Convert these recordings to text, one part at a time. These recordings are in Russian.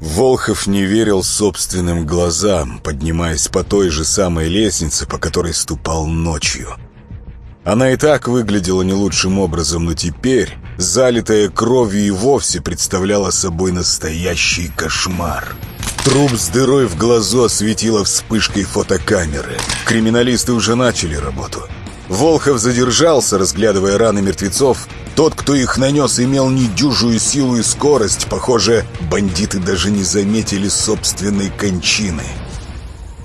Волхов не верил собственным глазам, поднимаясь по той же самой лестнице, по которой ступал ночью. Она и так выглядела не лучшим образом, но теперь, залитая кровью и вовсе представляла собой настоящий кошмар. Труп с дырой в глазу осветила вспышкой фотокамеры. Криминалисты уже начали работу. Волхов задержался, разглядывая раны мертвецов. Тот, кто их нанес, имел недюжую силу и скорость. Похоже, бандиты даже не заметили собственной кончины.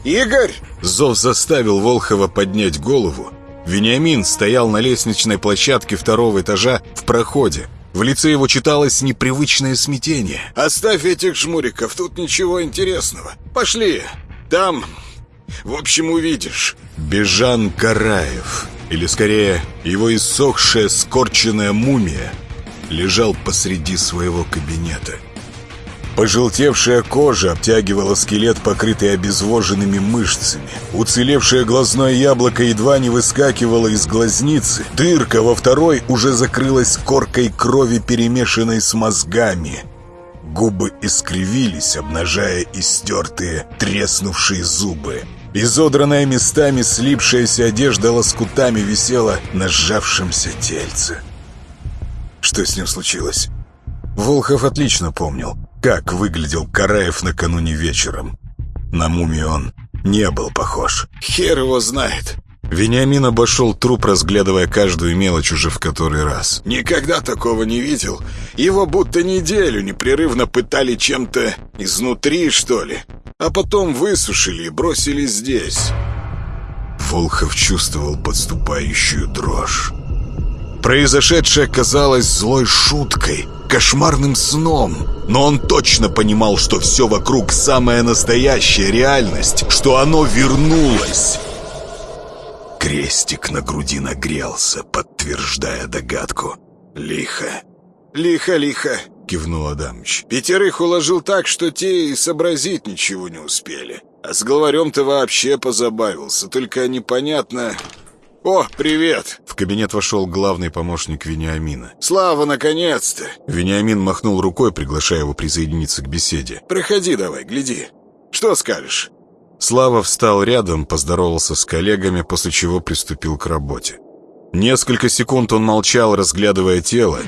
«Игорь!» Зов заставил Волхова поднять голову. Вениамин стоял на лестничной площадке второго этажа в проходе. В лице его читалось непривычное смятение. «Оставь этих жмуриков, тут ничего интересного. Пошли, там, в общем, увидишь». Бежан Караев или скорее его иссохшая скорченная мумия, лежал посреди своего кабинета. Пожелтевшая кожа обтягивала скелет, покрытый обезвоженными мышцами. Уцелевшее глазное яблоко едва не выскакивало из глазницы. Дырка во второй уже закрылась коркой крови, перемешанной с мозгами. Губы искривились, обнажая истертые, треснувшие зубы. Изодранная местами слипшаяся одежда лоскутами висела на сжавшемся тельце. Что с ним случилось? Волхов отлично помнил, как выглядел Караев накануне вечером. На мумию он не был похож. «Хер его знает!» Вениамин обошел труп, разглядывая каждую мелочь уже в который раз. «Никогда такого не видел. Его будто неделю непрерывно пытали чем-то изнутри, что ли а потом высушили и бросили здесь. Волхов чувствовал подступающую дрожь. Произошедшее казалось злой шуткой, кошмарным сном, но он точно понимал, что все вокруг самая настоящая реальность, что оно вернулось. Крестик на груди нагрелся, подтверждая догадку. Лихо. Лихо-лихо. — кивнул Адамыч. «Пятерых уложил так, что те и сообразить ничего не успели. А с главарем-то вообще позабавился, только непонятно...» «О, привет!» В кабинет вошел главный помощник Вениамина. «Слава, наконец-то!» Вениамин махнул рукой, приглашая его присоединиться к беседе. «Проходи давай, гляди. Что скажешь?» Слава встал рядом, поздоровался с коллегами, после чего приступил к работе. Несколько секунд он молчал, разглядывая тело,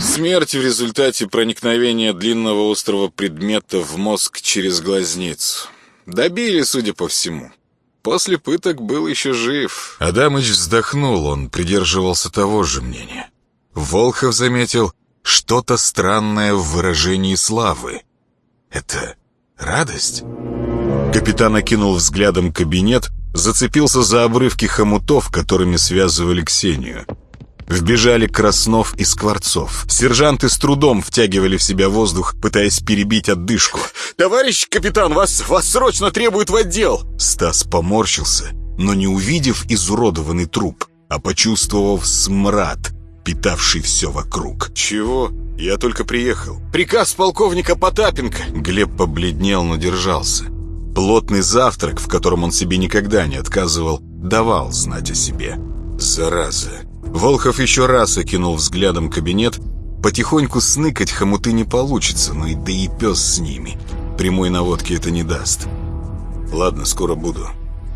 Смерть в результате проникновения длинного острого предмета в мозг через глазницу. Добили, судя по всему. После пыток был еще жив. Адамыч вздохнул, он придерживался того же мнения. Волхов заметил что-то странное в выражении славы. Это радость? Капитан окинул взглядом кабинет, зацепился за обрывки хомутов, которыми связывали Ксению. Вбежали Краснов и Скворцов. Сержанты с трудом втягивали в себя воздух, пытаясь перебить отдышку. «Товарищ капитан, вас, вас срочно требуют в отдел!» Стас поморщился, но не увидев изуродованный труп, а почувствовав смрад, питавший все вокруг. «Чего? Я только приехал. Приказ полковника Потапенко!» Глеб побледнел, но держался. Плотный завтрак, в котором он себе никогда не отказывал, давал знать о себе. Зараза. Волхов еще раз окинул взглядом кабинет. Потихоньку сныкать хомуты не получится, но и да и пес с ними. Прямой наводки это не даст. Ладно, скоро буду.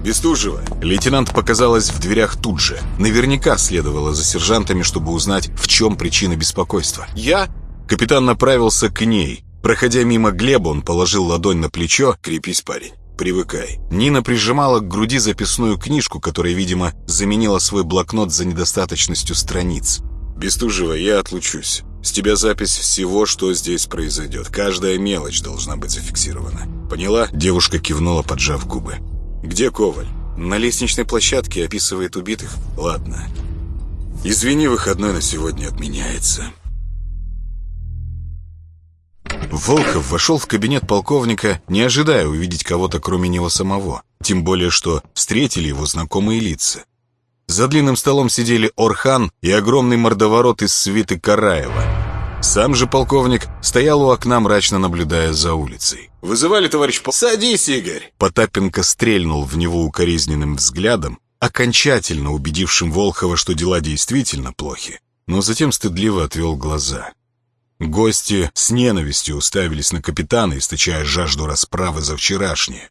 Бестужева. Лейтенант показалась в дверях тут же. Наверняка следовала за сержантами, чтобы узнать, в чем причина беспокойства. «Я?» Капитан направился к ней. Проходя мимо Глеба, он положил ладонь на плечо. «Крепись, парень привыкай». Нина прижимала к груди записную книжку, которая, видимо, заменила свой блокнот за недостаточностью страниц. «Бестужева, я отлучусь. С тебя запись всего, что здесь произойдет. Каждая мелочь должна быть зафиксирована. Поняла?» Девушка кивнула, поджав губы. «Где Коваль?» «На лестничной площадке описывает убитых». «Ладно. Извини, выходной на сегодня отменяется». Волхов вошел в кабинет полковника, не ожидая увидеть кого-то кроме него самого, тем более что встретили его знакомые лица. За длинным столом сидели Орхан и огромный мордоворот из свиты Караева. Сам же полковник стоял у окна, мрачно наблюдая за улицей. «Вызывали, товарищ пол...» «Садись, Игорь!» Потапенко стрельнул в него укоризненным взглядом, окончательно убедившим Волхова, что дела действительно плохи, но затем стыдливо отвел глаза. Гости с ненавистью уставились на капитана, источая жажду расправы за вчерашнее.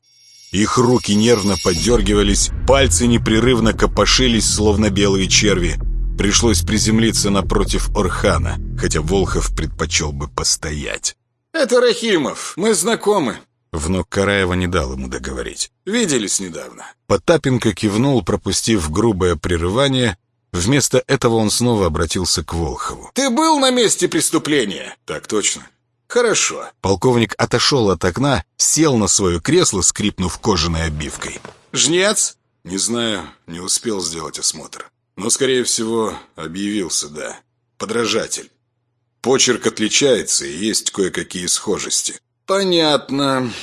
Их руки нервно поддергивались, пальцы непрерывно копошились, словно белые черви. Пришлось приземлиться напротив Орхана, хотя Волхов предпочел бы постоять. «Это Рахимов, мы знакомы». Внук Караева не дал ему договорить. «Виделись недавно». Потапенко кивнул, пропустив грубое прерывание. Вместо этого он снова обратился к Волхову. «Ты был на месте преступления?» «Так точно». «Хорошо». Полковник отошел от окна, сел на свое кресло, скрипнув кожаной обивкой. «Жнец?» «Не знаю, не успел сделать осмотр. Но, скорее всего, объявился, да. Подражатель. Почерк отличается, и есть кое-какие схожести». «Понятно».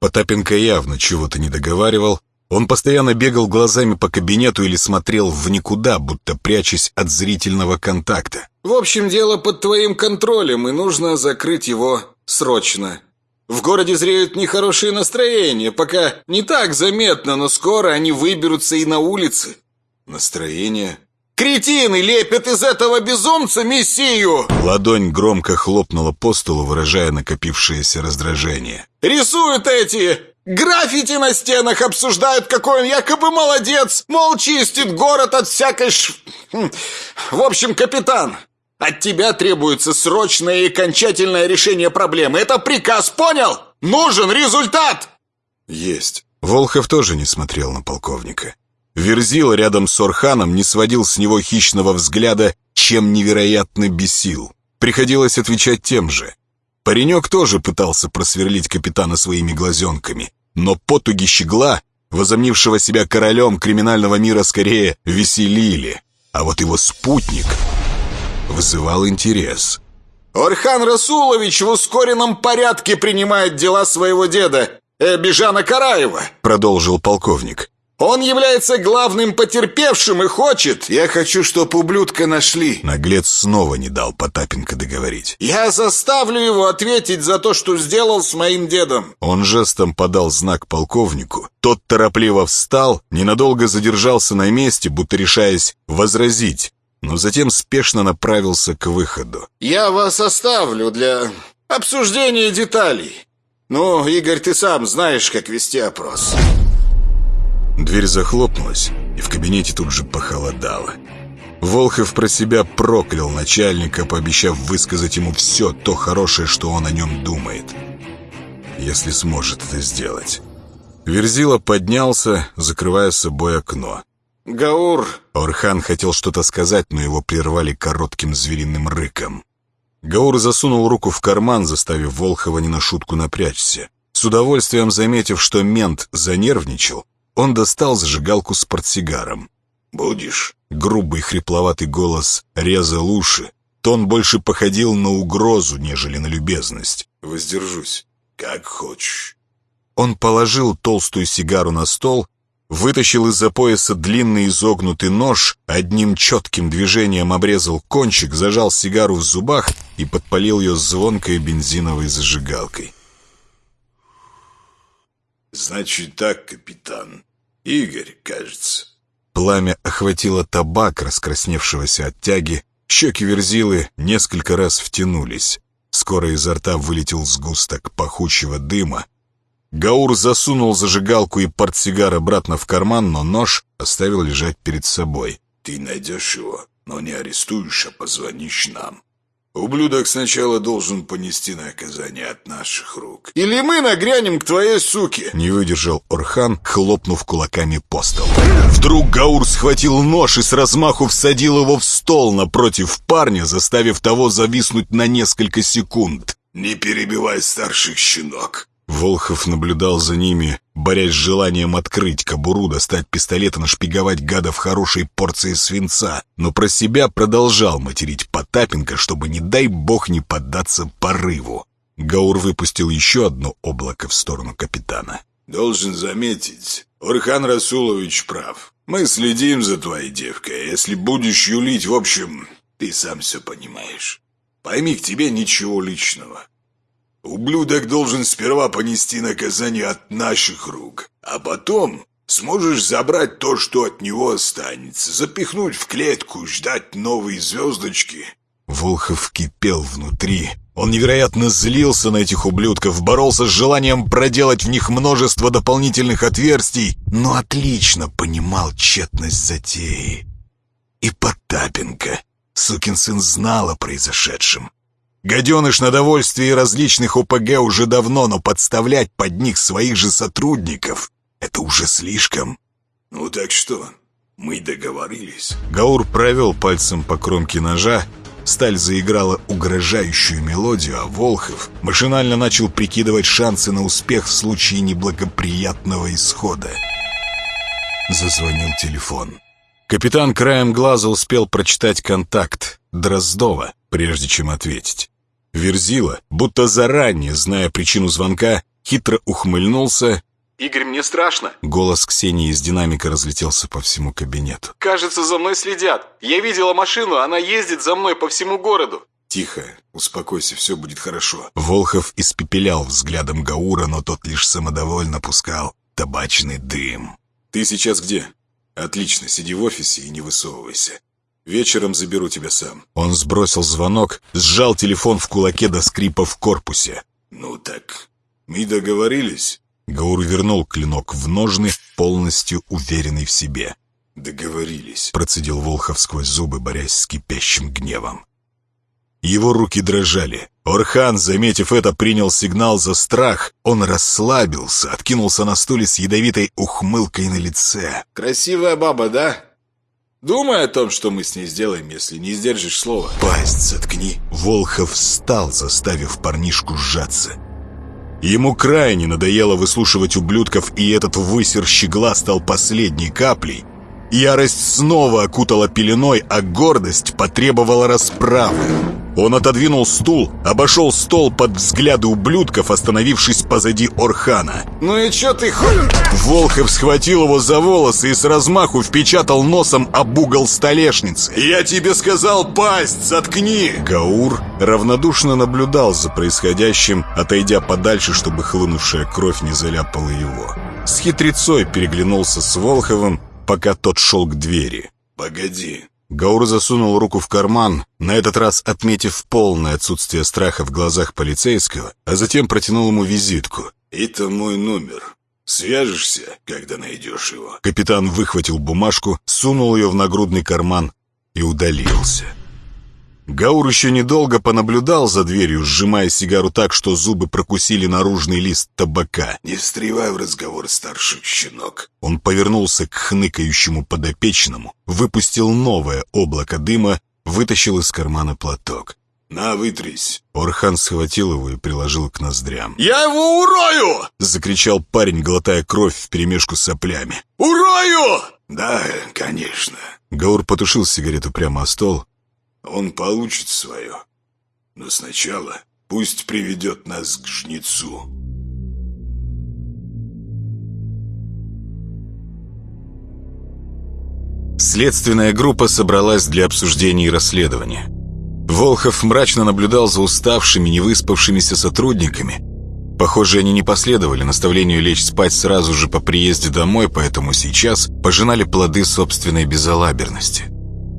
Потапенко явно чего-то не договаривал. Он постоянно бегал глазами по кабинету или смотрел в никуда, будто прячась от зрительного контакта. В общем, дело под твоим контролем, и нужно закрыть его срочно. В городе зреют нехорошие настроения, пока не так заметно, но скоро они выберутся и на улицы. Настроение? Кретины лепят из этого безумца мессию! Ладонь громко хлопнула по столу, выражая накопившееся раздражение. Рисуют эти Граффити на стенах обсуждают, какой он якобы молодец, мол, чистит город от всякой ш... Хм. В общем, капитан, от тебя требуется срочное и окончательное решение проблемы. Это приказ, понял? Нужен результат!» «Есть». Волхов тоже не смотрел на полковника. Верзил рядом с Орханом не сводил с него хищного взгляда, чем невероятно бесил. Приходилось отвечать тем же. Паренек тоже пытался просверлить капитана своими глазенками, но потуги щегла, возомнившего себя королем криминального мира, скорее веселили. А вот его спутник вызывал интерес. «Орхан Расулович в ускоренном порядке принимает дела своего деда, Эбижана Караева», продолжил полковник. Он является главным потерпевшим и хочет. Я хочу, чтоб ублюдка нашли. Наглец снова не дал Потапенко договорить. Я заставлю его ответить за то, что сделал с моим дедом. Он жестом подал знак полковнику. Тот торопливо встал, ненадолго задержался на месте, будто решаясь возразить, но затем спешно направился к выходу. Я вас оставлю для обсуждения деталей. Ну, Игорь, ты сам знаешь, как вести опрос. Дверь захлопнулась, и в кабинете тут же похолодало. Волхов про себя проклял начальника, пообещав высказать ему все то хорошее, что он о нем думает. Если сможет это сделать. Верзила поднялся, закрывая с собой окно. «Гаур!» Орхан хотел что-то сказать, но его прервали коротким звериным рыком. Гаур засунул руку в карман, заставив Волхова не на шутку напрячься. С удовольствием заметив, что мент занервничал, он достал зажигалку с портсигаром. «Будешь?» Грубый хрипловатый голос резал уши. Тон больше походил на угрозу, нежели на любезность. «Воздержусь. Как хочешь». Он положил толстую сигару на стол, вытащил из-за пояса длинный изогнутый нож, одним четким движением обрезал кончик, зажал сигару в зубах и подпалил ее звонкой бензиновой зажигалкой. «Значит так, капитан. Игорь, кажется». Пламя охватило табак, раскрасневшегося от тяги. Щеки верзилы несколько раз втянулись. Скоро изо рта вылетел сгусток пахучего дыма. Гаур засунул зажигалку и портсигар обратно в карман, но нож оставил лежать перед собой. «Ты найдешь его, но не арестуешь, а позвонишь нам. Ублюдок сначала должен понести наказание от наших рук. Или мы нагрянем к твоей суке!» Не выдержал Орхан, хлопнув кулаками по столу. Вдруг Гаур схватил нож и с размаху всадил его в стол напротив парня, заставив того зависнуть на несколько секунд. «Не перебивай старших щенок!» Волхов наблюдал за ними, борясь с желанием открыть кобуру, достать пистолет и нашпиговать гадов хорошей порцией свинца, но про себя продолжал материть Потапенко, чтобы, не дай бог, не поддаться порыву. Гаур выпустил еще одно облако в сторону капитана. «Должен заметить, Орхан Расулович прав. Мы следим за твоей девкой. Если будешь юлить, в общем, ты сам все понимаешь. Пойми, к тебе ничего личного. Ублюдок должен сперва понести наказание от наших рук, а потом сможешь забрать то, что от него останется, запихнуть в клетку, ждать новые звездочки». Волхов кипел внутри, Он невероятно злился на этих ублюдков, боролся с желанием проделать в них множество дополнительных отверстий, но отлично понимал тщетность затеи. И Потапенко, сукин сын, знал о произошедшем. Гаденыш на довольствие различных ОПГ уже давно, но подставлять под них своих же сотрудников — это уже слишком. «Ну так что, мы договорились?» Гаур провел пальцем по кромке ножа, Сталь заиграла угрожающую мелодию, а Волхов машинально начал прикидывать шансы на успех в случае неблагоприятного исхода. Зазвонил телефон. Капитан краем глаза успел прочитать контакт Дроздова, прежде чем ответить. Верзила, будто заранее, зная причину звонка, хитро ухмыльнулся «Игорь, мне страшно!» Голос Ксении из динамика разлетелся по всему кабинету. «Кажется, за мной следят. Я видела машину, она ездит за мной по всему городу». «Тихо, успокойся, все будет хорошо». Волхов испепелял взглядом Гаура, но тот лишь самодовольно пускал табачный дым. «Ты сейчас где?» «Отлично, сиди в офисе и не высовывайся. Вечером заберу тебя сам». Он сбросил звонок, сжал телефон в кулаке до скрипа в корпусе. «Ну так, мы договорились?» Гаур вернул клинок в ножны, полностью уверенный в себе. «Договорились», — процедил Волхов сквозь зубы, борясь с кипящим гневом. Его руки дрожали. Орхан, заметив это, принял сигнал за страх. Он расслабился, откинулся на стуле с ядовитой ухмылкой на лице. «Красивая баба, да? Думай о том, что мы с ней сделаем, если не сдержишь слова». «Пасть заткни!» Волхов встал, заставив парнишку сжаться. Ему крайне надоело выслушивать ублюдков, и этот высер щегла стал последней каплей. Ярость снова окутала пеленой, а гордость потребовала расправы. Он отодвинул стул, обошел стол под взгляды ублюдков, остановившись позади Орхана. «Ну и чё ты хуй?» Волхов схватил его за волосы и с размаху впечатал носом об угол столешницы. «Я тебе сказал, пасть, заткни!» Гаур равнодушно наблюдал за происходящим, отойдя подальше, чтобы хлынувшая кровь не заляпала его. С хитрецой переглянулся с Волховым, пока тот шел к двери. «Погоди». Гаур засунул руку в карман, на этот раз отметив полное отсутствие страха в глазах полицейского, а затем протянул ему визитку. «Это мой номер. Свяжешься, когда найдешь его». Капитан выхватил бумажку, сунул ее в нагрудный карман и удалился. Гаур еще недолго понаблюдал за дверью, сжимая сигару так, что зубы прокусили наружный лист табака. «Не встревай в разговор, старший щенок». Он повернулся к хныкающему подопечному, выпустил новое облако дыма, вытащил из кармана платок. «На, вытрись!» Орхан схватил его и приложил к ноздрям. «Я его урою!» — закричал парень, глотая кровь вперемешку с соплями. «Урою!» «Да, конечно». Гаур потушил сигарету прямо о стол, он получит свое. Но сначала пусть приведет нас к жнецу. Следственная группа собралась для обсуждения и расследования. Волхов мрачно наблюдал за уставшими, невыспавшимися сотрудниками. Похоже, они не последовали наставлению лечь спать сразу же по приезде домой, поэтому сейчас пожинали плоды собственной безалаберности.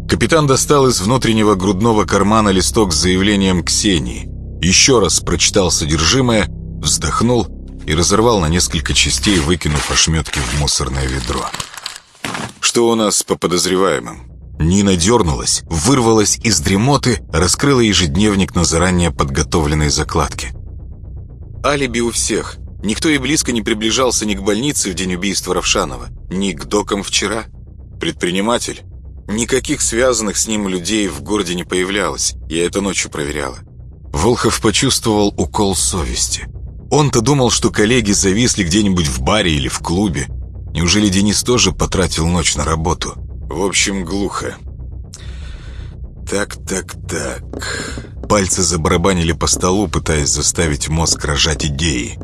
Капитан достал из внутреннего грудного кармана листок с заявлением Ксении. Еще раз прочитал содержимое, вздохнул и разорвал на несколько частей, выкинув ошметки в мусорное ведро. «Что у нас по подозреваемым?» Нина дернулась, вырвалась из дремоты, раскрыла ежедневник на заранее подготовленной закладке. Алиби у всех. Никто и близко не приближался ни к больнице в день убийства Равшанова, ни к докам вчера. Предприниматель? Никаких связанных с ним людей в городе не появлялось. Я это ночью проверяла. Волхов почувствовал укол совести. Он-то думал, что коллеги зависли где-нибудь в баре или в клубе. Неужели Денис тоже потратил ночь на работу? В общем, глухо. Так, так, так. Пальцы забарабанили по столу, пытаясь заставить мозг рожать идеи.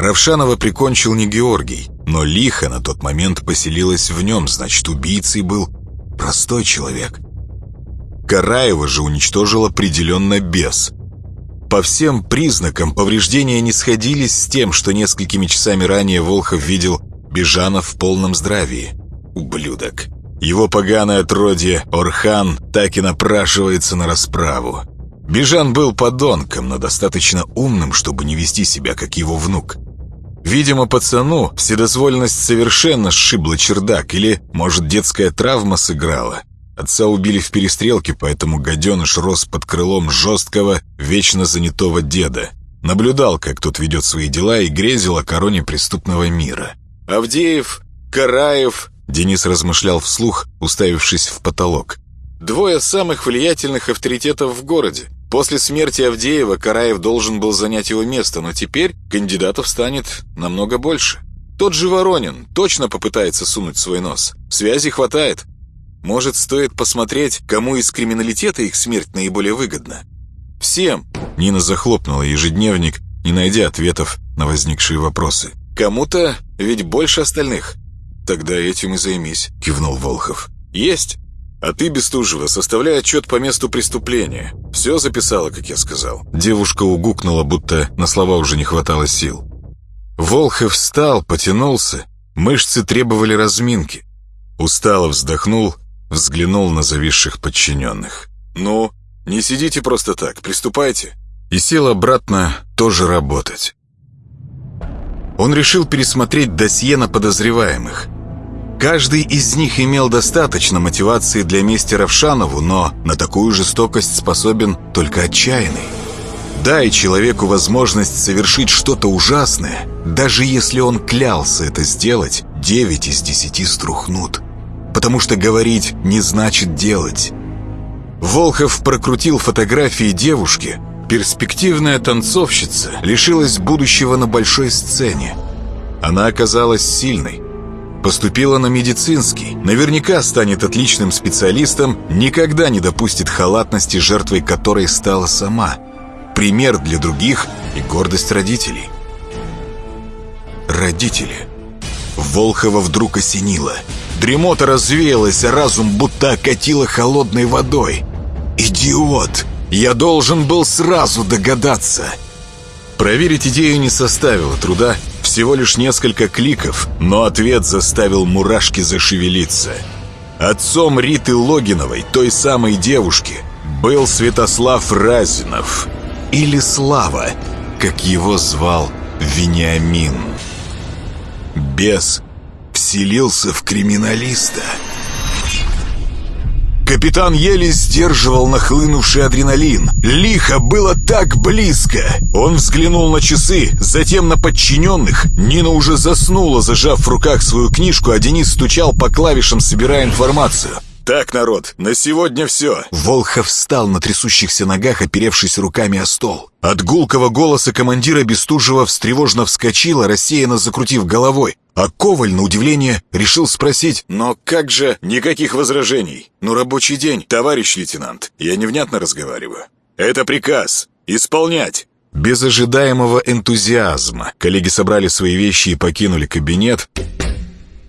Равшанова прикончил не Георгий, но лихо на тот момент поселилась в нем, значит, убийцей был простой человек. Караева же уничтожил определенно бес. По всем признакам повреждения не сходились с тем, что несколькими часами ранее Волхов видел Бежанов в полном здравии. Ублюдок. Его поганое отродье, Орхан, так и напрашивается на расправу. Бежан был подонком, но достаточно умным, чтобы не вести себя, как его внук. Видимо, пацану вседозволенность совершенно сшибла чердак, или, может, детская травма сыграла. Отца убили в перестрелке, поэтому гаденыш рос под крылом жесткого, вечно занятого деда. Наблюдал, как тот ведет свои дела и грезил о короне преступного мира. Авдеев, Караев, Денис размышлял вслух, уставившись в потолок. Двое самых влиятельных авторитетов в городе. После смерти Авдеева Караев должен был занять его место, но теперь кандидатов станет намного больше. Тот же Воронин точно попытается сунуть свой нос. Связи хватает. Может, стоит посмотреть, кому из криминалитета их смерть наиболее выгодна? Всем. Нина захлопнула ежедневник, не найдя ответов на возникшие вопросы. Кому-то ведь больше остальных. Тогда этим и займись, кивнул Волхов. Есть. А ты, Бестужева, составляй отчет по месту преступления. Все записала, как я сказал. Девушка угукнула, будто на слова уже не хватало сил. Волхов встал, потянулся. Мышцы требовали разминки. Устало вздохнул, взглянул на зависших подчиненных. «Ну, не сидите просто так, приступайте». И сел обратно тоже работать. Он решил пересмотреть досье на подозреваемых – Каждый из них имел достаточно мотивации для мести Равшанову, но на такую жестокость способен только отчаянный. Дай человеку возможность совершить что-то ужасное, даже если он клялся это сделать, девять из десяти струхнут. Потому что говорить не значит делать. Волхов прокрутил фотографии девушки. Перспективная танцовщица лишилась будущего на большой сцене. Она оказалась сильной, Поступила на медицинский. Наверняка станет отличным специалистом, никогда не допустит халатности, жертвой которой стала сама. Пример для других и гордость родителей. Родители. Волхова вдруг осенило. Дремота развеялась, а разум будто окатило холодной водой. «Идиот! Я должен был сразу догадаться!» Проверить идею не составило труда, всего лишь несколько кликов, но ответ заставил мурашки зашевелиться. Отцом Риты Логиновой, той самой девушки, был Святослав Разинов. Или Слава, как его звал Вениамин. Бес вселился в криминалиста — Капитан еле сдерживал нахлынувший адреналин. Лихо было так близко. Он взглянул на часы, затем на подчиненных. Нина уже заснула, зажав в руках свою книжку, а Денис стучал по клавишам, собирая информацию. «Так, народ, на сегодня все!» Волхов встал на трясущихся ногах, оперевшись руками о стол. От гулкого голоса командира Бестужева встревожно вскочила, рассеянно закрутив головой. А Коваль, на удивление, решил спросить, «Но как же никаких возражений? Ну, рабочий день, товарищ лейтенант, я невнятно разговариваю. Это приказ. Исполнять!» Без ожидаемого энтузиазма коллеги собрали свои вещи и покинули кабинет,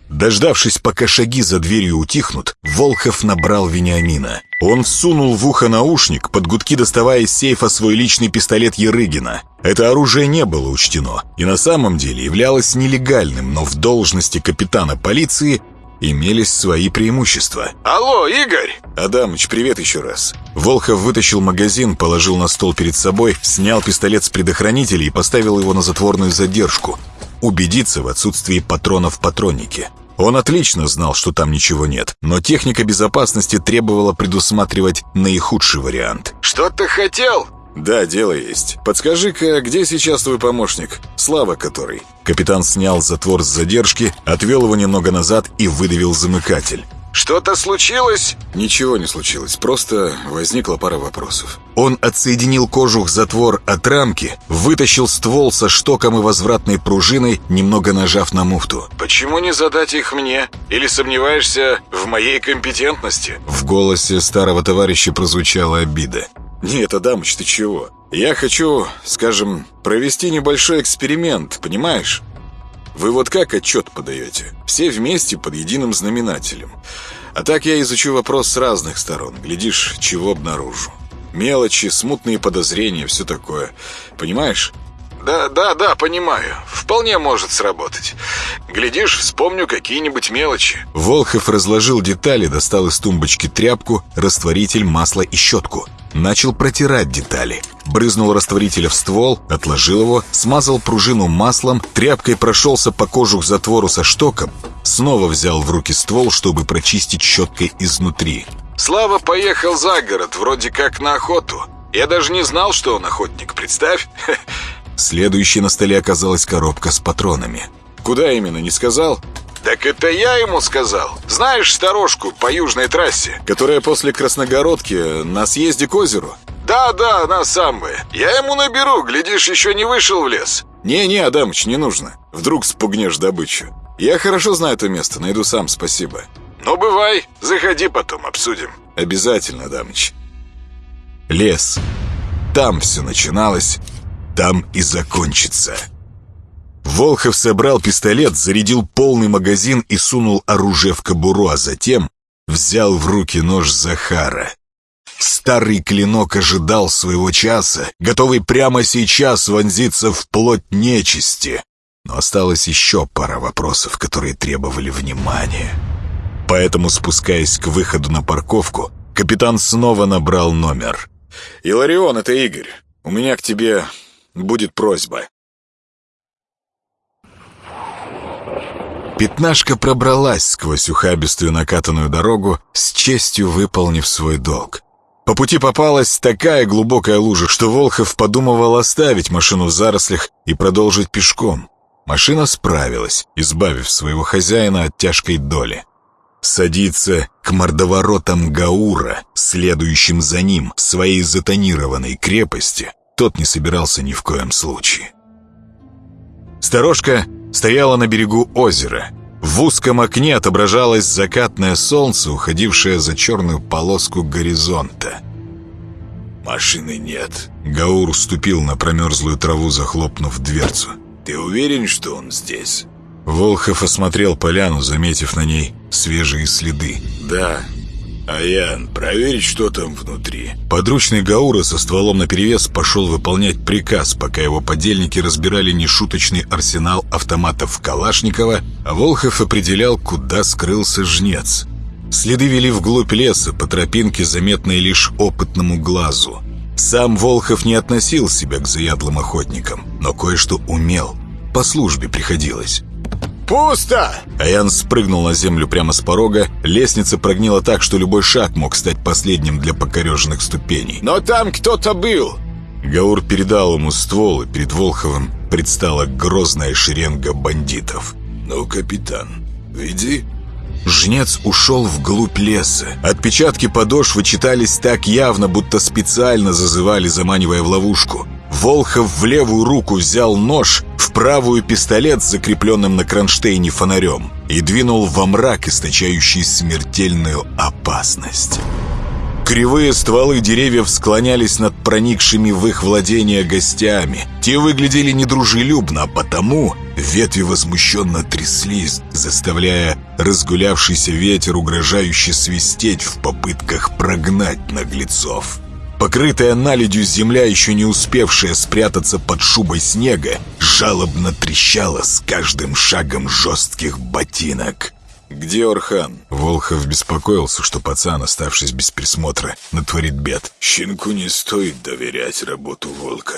Дождавшись, пока шаги за дверью утихнут, Волхов набрал Вениамина. Он всунул в ухо наушник, под гудки доставая из сейфа свой личный пистолет Ерыгина. Это оружие не было учтено и на самом деле являлось нелегальным, но в должности капитана полиции имелись свои преимущества. «Алло, Игорь!» «Адамыч, привет еще раз». Волхов вытащил магазин, положил на стол перед собой, снял пистолет с предохранителя и поставил его на затворную задержку. Убедиться в отсутствии патронов в патроннике. Он отлично знал, что там ничего нет, но техника безопасности требовала предусматривать наихудший вариант. «Что ты хотел?» «Да, дело есть. Подскажи-ка, где сейчас твой помощник? Слава который?» Капитан снял затвор с задержки, отвел его немного назад и выдавил замыкатель. «Что-то случилось?» Ничего не случилось, просто возникла пара вопросов. Он отсоединил кожух затвор от рамки, вытащил ствол со штоком и возвратной пружиной, немного нажав на муфту. «Почему не задать их мне? Или сомневаешься в моей компетентности?» В голосе старого товарища прозвучала обида. «Нет, Адамыч, ты чего? Я хочу, скажем, провести небольшой эксперимент, понимаешь? Вы вот как отчет подаете? Все вместе под единым знаменателем. А так я изучу вопрос с разных сторон. Глядишь, чего обнаружу. Мелочи, смутные подозрения, все такое. Понимаешь? Да, да, да, понимаю. Вполне может сработать. Глядишь, вспомню какие-нибудь мелочи. Волхов разложил детали, достал из тумбочки тряпку, растворитель, масло и щетку. Начал протирать детали. Брызнул растворителя в ствол, отложил его, смазал пружину маслом, тряпкой прошелся по кожух затвору со штоком, снова взял в руки ствол, чтобы прочистить щеткой изнутри. Слава поехал за город, вроде как на охоту. Я даже не знал, что он охотник, представь. Следующей на столе оказалась коробка с патронами. Куда именно, не сказал? Так это я ему сказал. Знаешь сторожку по южной трассе? Которая после Красногородки на съезде к озеру? Да-да, она самая. Я ему наберу, глядишь, еще не вышел в лес. Не-не, Адамыч, не нужно. Вдруг спугнешь добычу. Я хорошо знаю это место, найду сам, спасибо. Ну, бывай, заходи потом, обсудим. Обязательно, Адамыч. Лес. Там все начиналось, там и закончится. Волхов собрал пистолет, зарядил полный магазин и сунул оружие в кобуру, а затем взял в руки нож Захара. Старый клинок ожидал своего часа, готовый прямо сейчас вонзиться в плоть нечисти. Но осталось еще пара вопросов, которые требовали внимания. Поэтому, спускаясь к выходу на парковку, капитан снова набрал номер. «Иларион, это Игорь. У меня к тебе будет просьба». Пятнашка пробралась сквозь ухабистую накатанную дорогу, с честью выполнив свой долг. По пути попалась такая глубокая лужа, что Волхов подумывал оставить машину в зарослях и продолжить пешком. Машина справилась, избавив своего хозяина от тяжкой доли. Садиться к мордоворотам Гаура, следующим за ним в своей затонированной крепости, тот не собирался ни в коем случае. Сторожка стояла на берегу озера. В узком окне отображалось закатное солнце, уходившее за черную полоску горизонта. «Машины нет». Гаур ступил на промерзлую траву, захлопнув дверцу. «Ты уверен, что он здесь?» Волхов осмотрел поляну, заметив на ней свежие следы. «Да, «Аян, проверить, что там внутри». Подручный Гаура со стволом наперевес пошел выполнять приказ, пока его подельники разбирали нешуточный арсенал автоматов Калашникова, а Волхов определял, куда скрылся жнец. Следы вели вглубь леса, по тропинке, заметной лишь опытному глазу. Сам Волхов не относил себя к заядлым охотникам, но кое-что умел. По службе приходилось. «Пусто!» Аян спрыгнул на землю прямо с порога. Лестница прогнила так, что любой шаг мог стать последним для покореженных ступеней. «Но там кто-то был!» Гаур передал ему ствол, и перед Волховым предстала грозная шеренга бандитов. «Ну, капитан, веди». Жнец ушел вглубь леса. Отпечатки подошвы читались так явно, будто специально зазывали, заманивая в ловушку. Волхов в левую руку взял нож, в правую пистолет с закрепленным на кронштейне фонарем и двинул во мрак, источающий смертельную опасность. Кривые стволы деревьев склонялись над проникшими в их владения гостями. Те выглядели недружелюбно, а потому ветви возмущенно тряслись, заставляя разгулявшийся ветер угрожающе свистеть в попытках прогнать наглецов. Покрытая наледью земля, еще не успевшая спрятаться под шубой снега, жалобно трещала с каждым шагом жестких ботинок. «Где Орхан?» Волхов беспокоился, что пацан, оставшись без присмотра, натворит бед. «Щенку не стоит доверять работу волка».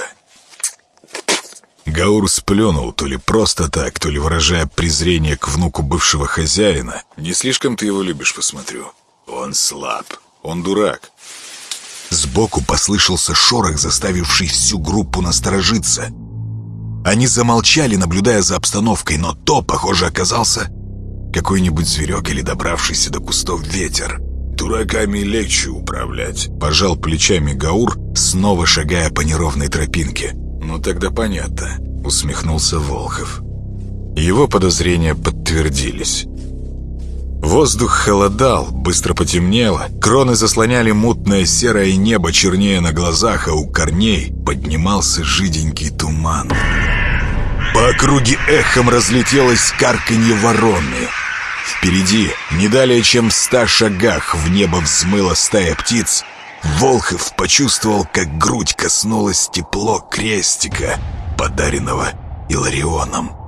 Гаур сплюнул, то ли просто так, то ли выражая презрение к внуку бывшего хозяина. «Не слишком ты его любишь, посмотрю. Он слаб. Он дурак. Сбоку послышался шорох, заставивший всю группу насторожиться. Они замолчали, наблюдая за обстановкой, но то, похоже, оказался какой-нибудь зверек или добравшийся до кустов ветер. «Дураками легче управлять», — пожал плечами Гаур, снова шагая по неровной тропинке. «Ну тогда понятно», — усмехнулся Волхов. Его подозрения подтвердились. Воздух холодал, быстро потемнело, кроны заслоняли мутное серое небо чернее на глазах, а у корней поднимался жиденький туман. По округе эхом разлетелось карканье вороны. Впереди, не далее чем в ста шагах, в небо взмыла стая птиц. Волхов почувствовал, как грудь коснулась тепло крестика, подаренного Иларионом.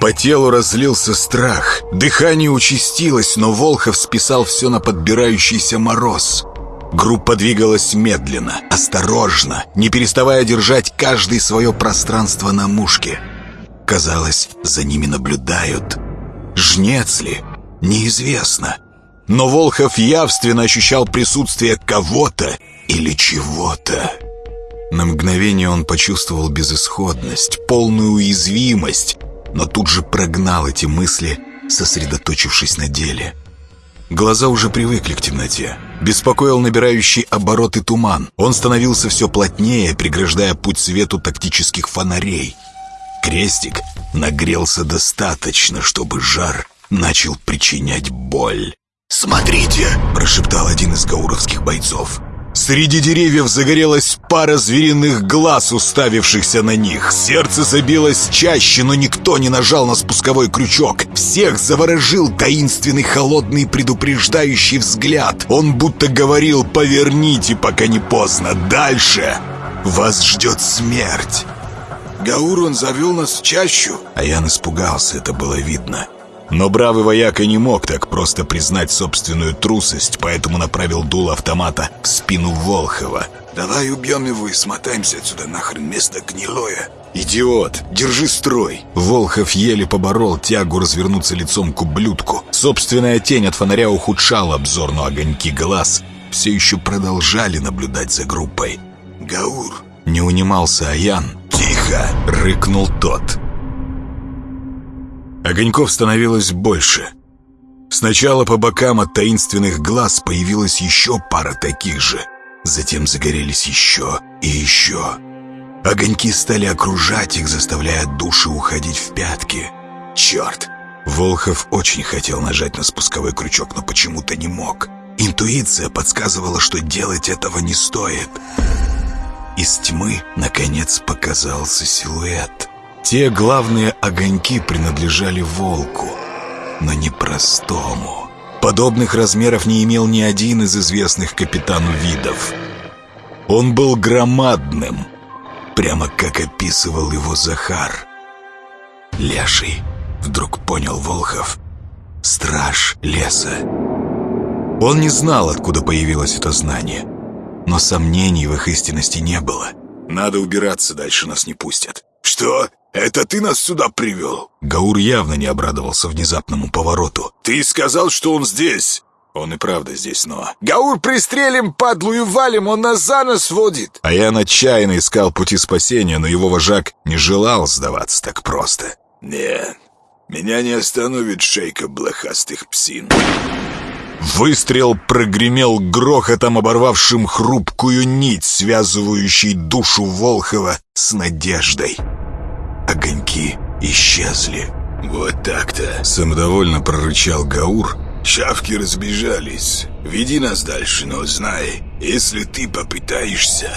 По телу разлился страх. Дыхание участилось, но Волхов списал все на подбирающийся мороз. Группа двигалась медленно, осторожно, не переставая держать каждый свое пространство на мушке. Казалось, за ними наблюдают. Жнец ли? Неизвестно. Но Волхов явственно ощущал присутствие кого-то или чего-то. На мгновение он почувствовал безысходность, полную уязвимость, но тут же прогнал эти мысли, сосредоточившись на деле. Глаза уже привыкли к темноте. Беспокоил набирающий обороты туман. Он становился все плотнее, преграждая путь свету тактических фонарей. Крестик нагрелся достаточно, чтобы жар начал причинять боль. «Смотрите!» – прошептал один из гауровских бойцов. Среди деревьев загорелась пара звериных глаз, уставившихся на них. Сердце забилось чаще, но никто не нажал на спусковой крючок. Всех заворожил таинственный холодный предупреждающий взгляд. Он будто говорил «Поверните, пока не поздно. Дальше вас ждет смерть». Гаур, он завел нас в чащу. А я испугался, это было видно. Но бравый вояка не мог так просто признать собственную трусость, поэтому направил дул автомата в спину Волхова. «Давай убьем его и смотаемся отсюда нахрен, место гнилое». «Идиот! Держи строй!» Волхов еле поборол тягу развернуться лицом к ублюдку. Собственная тень от фонаря ухудшала обзор, но огоньки глаз все еще продолжали наблюдать за группой. «Гаур!» Не унимался Аян. «Тихо!» — рыкнул тот. Огоньков становилось больше. Сначала по бокам от таинственных глаз появилась еще пара таких же. Затем загорелись еще и еще. Огоньки стали окружать их, заставляя души уходить в пятки. Черт! Волхов очень хотел нажать на спусковой крючок, но почему-то не мог. Интуиция подсказывала, что делать этого не стоит. Из тьмы, наконец, показался силуэт. Те главные огоньки принадлежали волку, но не простому. Подобных размеров не имел ни один из известных капитану видов. Он был громадным, прямо как описывал его Захар. Леший, вдруг понял Волхов, страж леса. Он не знал, откуда появилось это знание, но сомнений в их истинности не было. «Надо убираться, дальше нас не пустят». «Что? Это ты нас сюда привел?» Гаур явно не обрадовался внезапному повороту. «Ты сказал, что он здесь!» Он и правда здесь, но... «Гаур, пристрелим, падлу и валим, он нас за нос водит!» А я отчаянно искал пути спасения, но его вожак не желал сдаваться так просто. «Нет, меня не остановит шейка блохастых псин». Выстрел прогремел грохотом, оборвавшим хрупкую нить, связывающей душу Волхова с надеждой. Огоньки исчезли. «Вот так-то!» — самодовольно прорычал Гаур. «Шавки разбежались. Веди нас дальше, но знай, если ты попытаешься...»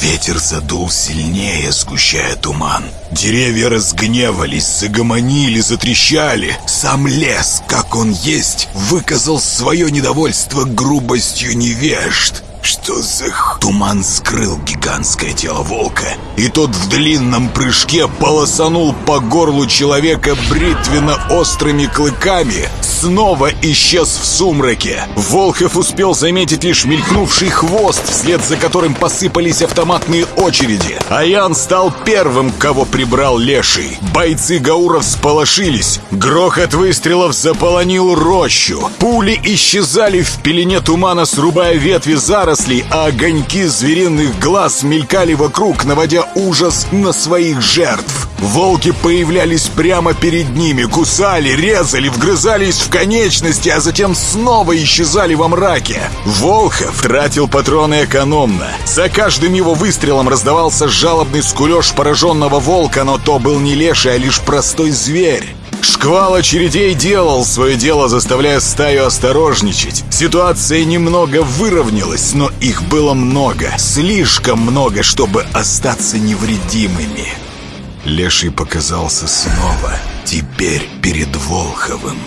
Ветер задул сильнее, сгущая туман. Деревья разгневались, загомонили, затрещали. Сам лес, как он есть, выказал свое недовольство грубостью невежд. Что за х... Туман скрыл гигантское тело волка, и тот в длинном прыжке полосанул по горлу человека бритвенно-острыми клыками, снова исчез в сумраке. Волхов успел заметить лишь мелькнувший хвост, вслед за которым посыпались автоматные очереди. Аян стал первым, кого прибрал леший. Бойцы Гауров сполошились. Грохот выстрелов заполонил рощу. Пули исчезали в пелене тумана, срубая ветви зарослей, а огоньки звериных глаз мелькали вокруг, наводя ужас на своих жертв. Волки появлялись прямо перед ними, кусали, резали, вгрызались в конечности, а затем снова исчезали во мраке. Волхов тратил патроны экономно. За каждым его выстрелом раздавался жалобный скулеж пораженного волка, но то был не леший, а лишь простой зверь. Шквал очередей делал свое дело, заставляя стаю осторожничать. Ситуация немного выровнялась, но их было много. Слишком много, чтобы остаться невредимыми. Леший показался снова, теперь перед Волховым.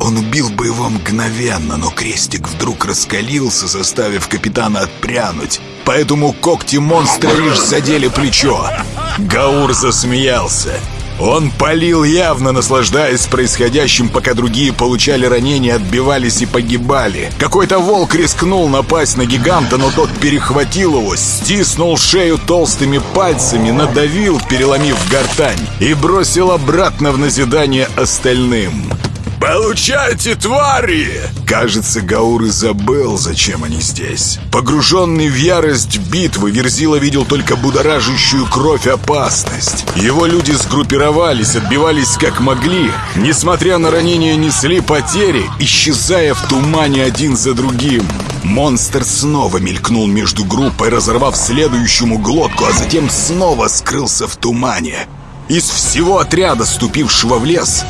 Он убил бы его мгновенно, но крестик вдруг раскалился, заставив капитана отпрянуть. Поэтому когти монстра лишь задели плечо. Гаур засмеялся. Он палил явно, наслаждаясь происходящим, пока другие получали ранения, отбивались и погибали. Какой-то волк рискнул напасть на гиганта, но тот перехватил его, стиснул шею толстыми пальцами, надавил, переломив гортань, и бросил обратно в назидание остальным. «Получайте, твари!» Кажется, Гаур и забыл, зачем они здесь. Погруженный в ярость битвы, Верзила видел только будоражащую кровь опасность. Его люди сгруппировались, отбивались как могли. Несмотря на ранения, несли потери, исчезая в тумане один за другим. Монстр снова мелькнул между группой, разорвав следующему глотку, а затем снова скрылся в тумане. Из всего отряда, ступившего в лес,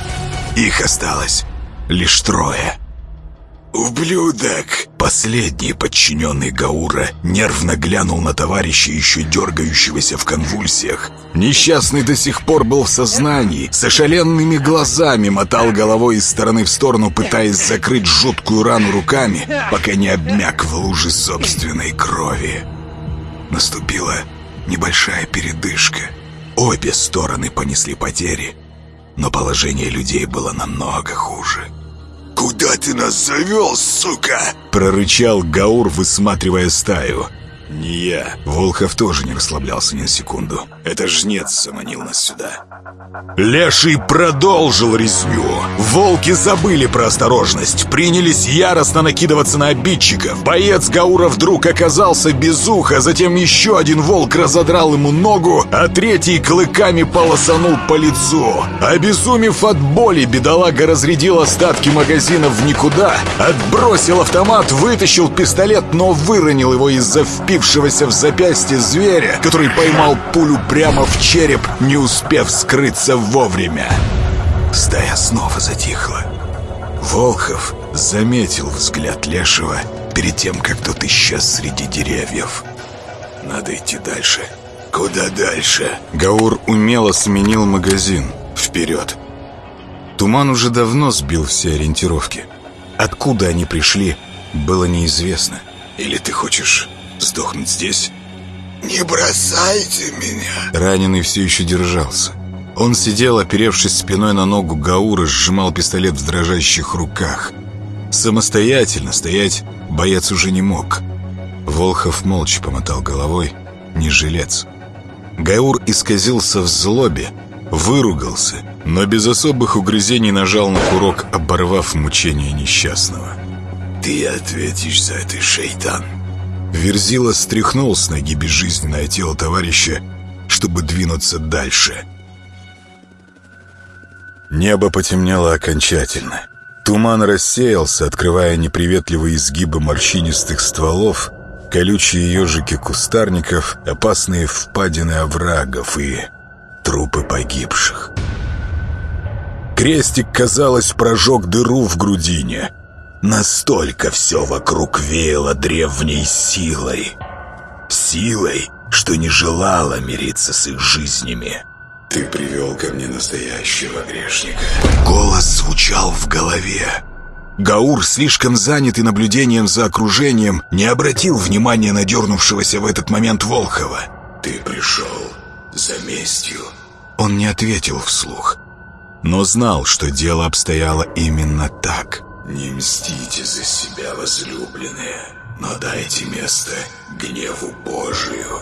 их осталось лишь трое. «Ублюдок!» Последний подчиненный Гаура нервно глянул на товарища, еще дергающегося в конвульсиях. Несчастный до сих пор был в сознании, с ошаленными глазами мотал головой из стороны в сторону, пытаясь закрыть жуткую рану руками, пока не обмяк в луже собственной крови. Наступила небольшая передышка. Обе стороны понесли потери — но положение людей было намного хуже. «Куда ты нас завел, сука?» — прорычал Гаур, высматривая стаю. «Не я». Волхов тоже не расслаблялся ни на секунду. «Это жнец заманил нас сюда». Леший продолжил резню. Волки забыли про осторожность, принялись яростно накидываться на обидчиков. Боец Гаура вдруг оказался без уха, затем еще один волк разодрал ему ногу, а третий клыками полосанул по лицу. Обезумев от боли, бедолага разрядил остатки магазинов в никуда, отбросил автомат, вытащил пистолет, но выронил его из-за впившегося в запястье зверя, который поймал пулю прямо в череп, не успев скрыться вовремя. Стая снова затихла. Волхов заметил взгляд Лешего перед тем, как тот исчез среди деревьев. «Надо идти дальше». «Куда дальше?» Гаур умело сменил магазин. «Вперед!» Туман уже давно сбил все ориентировки. Откуда они пришли, было неизвестно. «Или ты хочешь сдохнуть здесь?» «Не бросайте меня!» Раненый все еще держался. Он сидел, оперевшись спиной на ногу Гаура, сжимал пистолет в дрожащих руках. Самостоятельно стоять боец уже не мог. Волхов молча помотал головой, не жилец. Гаур исказился в злобе, выругался, но без особых угрызений нажал на курок, оборвав мучение несчастного. «Ты ответишь за это, шейтан!» Верзила стряхнул с ноги безжизненное тело товарища, чтобы двинуться дальше. Небо потемнело окончательно. Туман рассеялся, открывая неприветливые изгибы морщинистых стволов, колючие ежики кустарников, опасные впадины оврагов и трупы погибших. Крестик, казалось, прожег дыру в грудине, Настолько все вокруг веяло древней силой. Силой, что не желала мириться с их жизнями. «Ты привел ко мне настоящего грешника». Голос звучал в голове. Гаур, слишком занятый наблюдением за окружением, не обратил внимания на дернувшегося в этот момент Волхова. «Ты пришел за местью». Он не ответил вслух, но знал, что дело обстояло именно так – не мстите за себя, возлюбленные, но дайте место гневу Божию.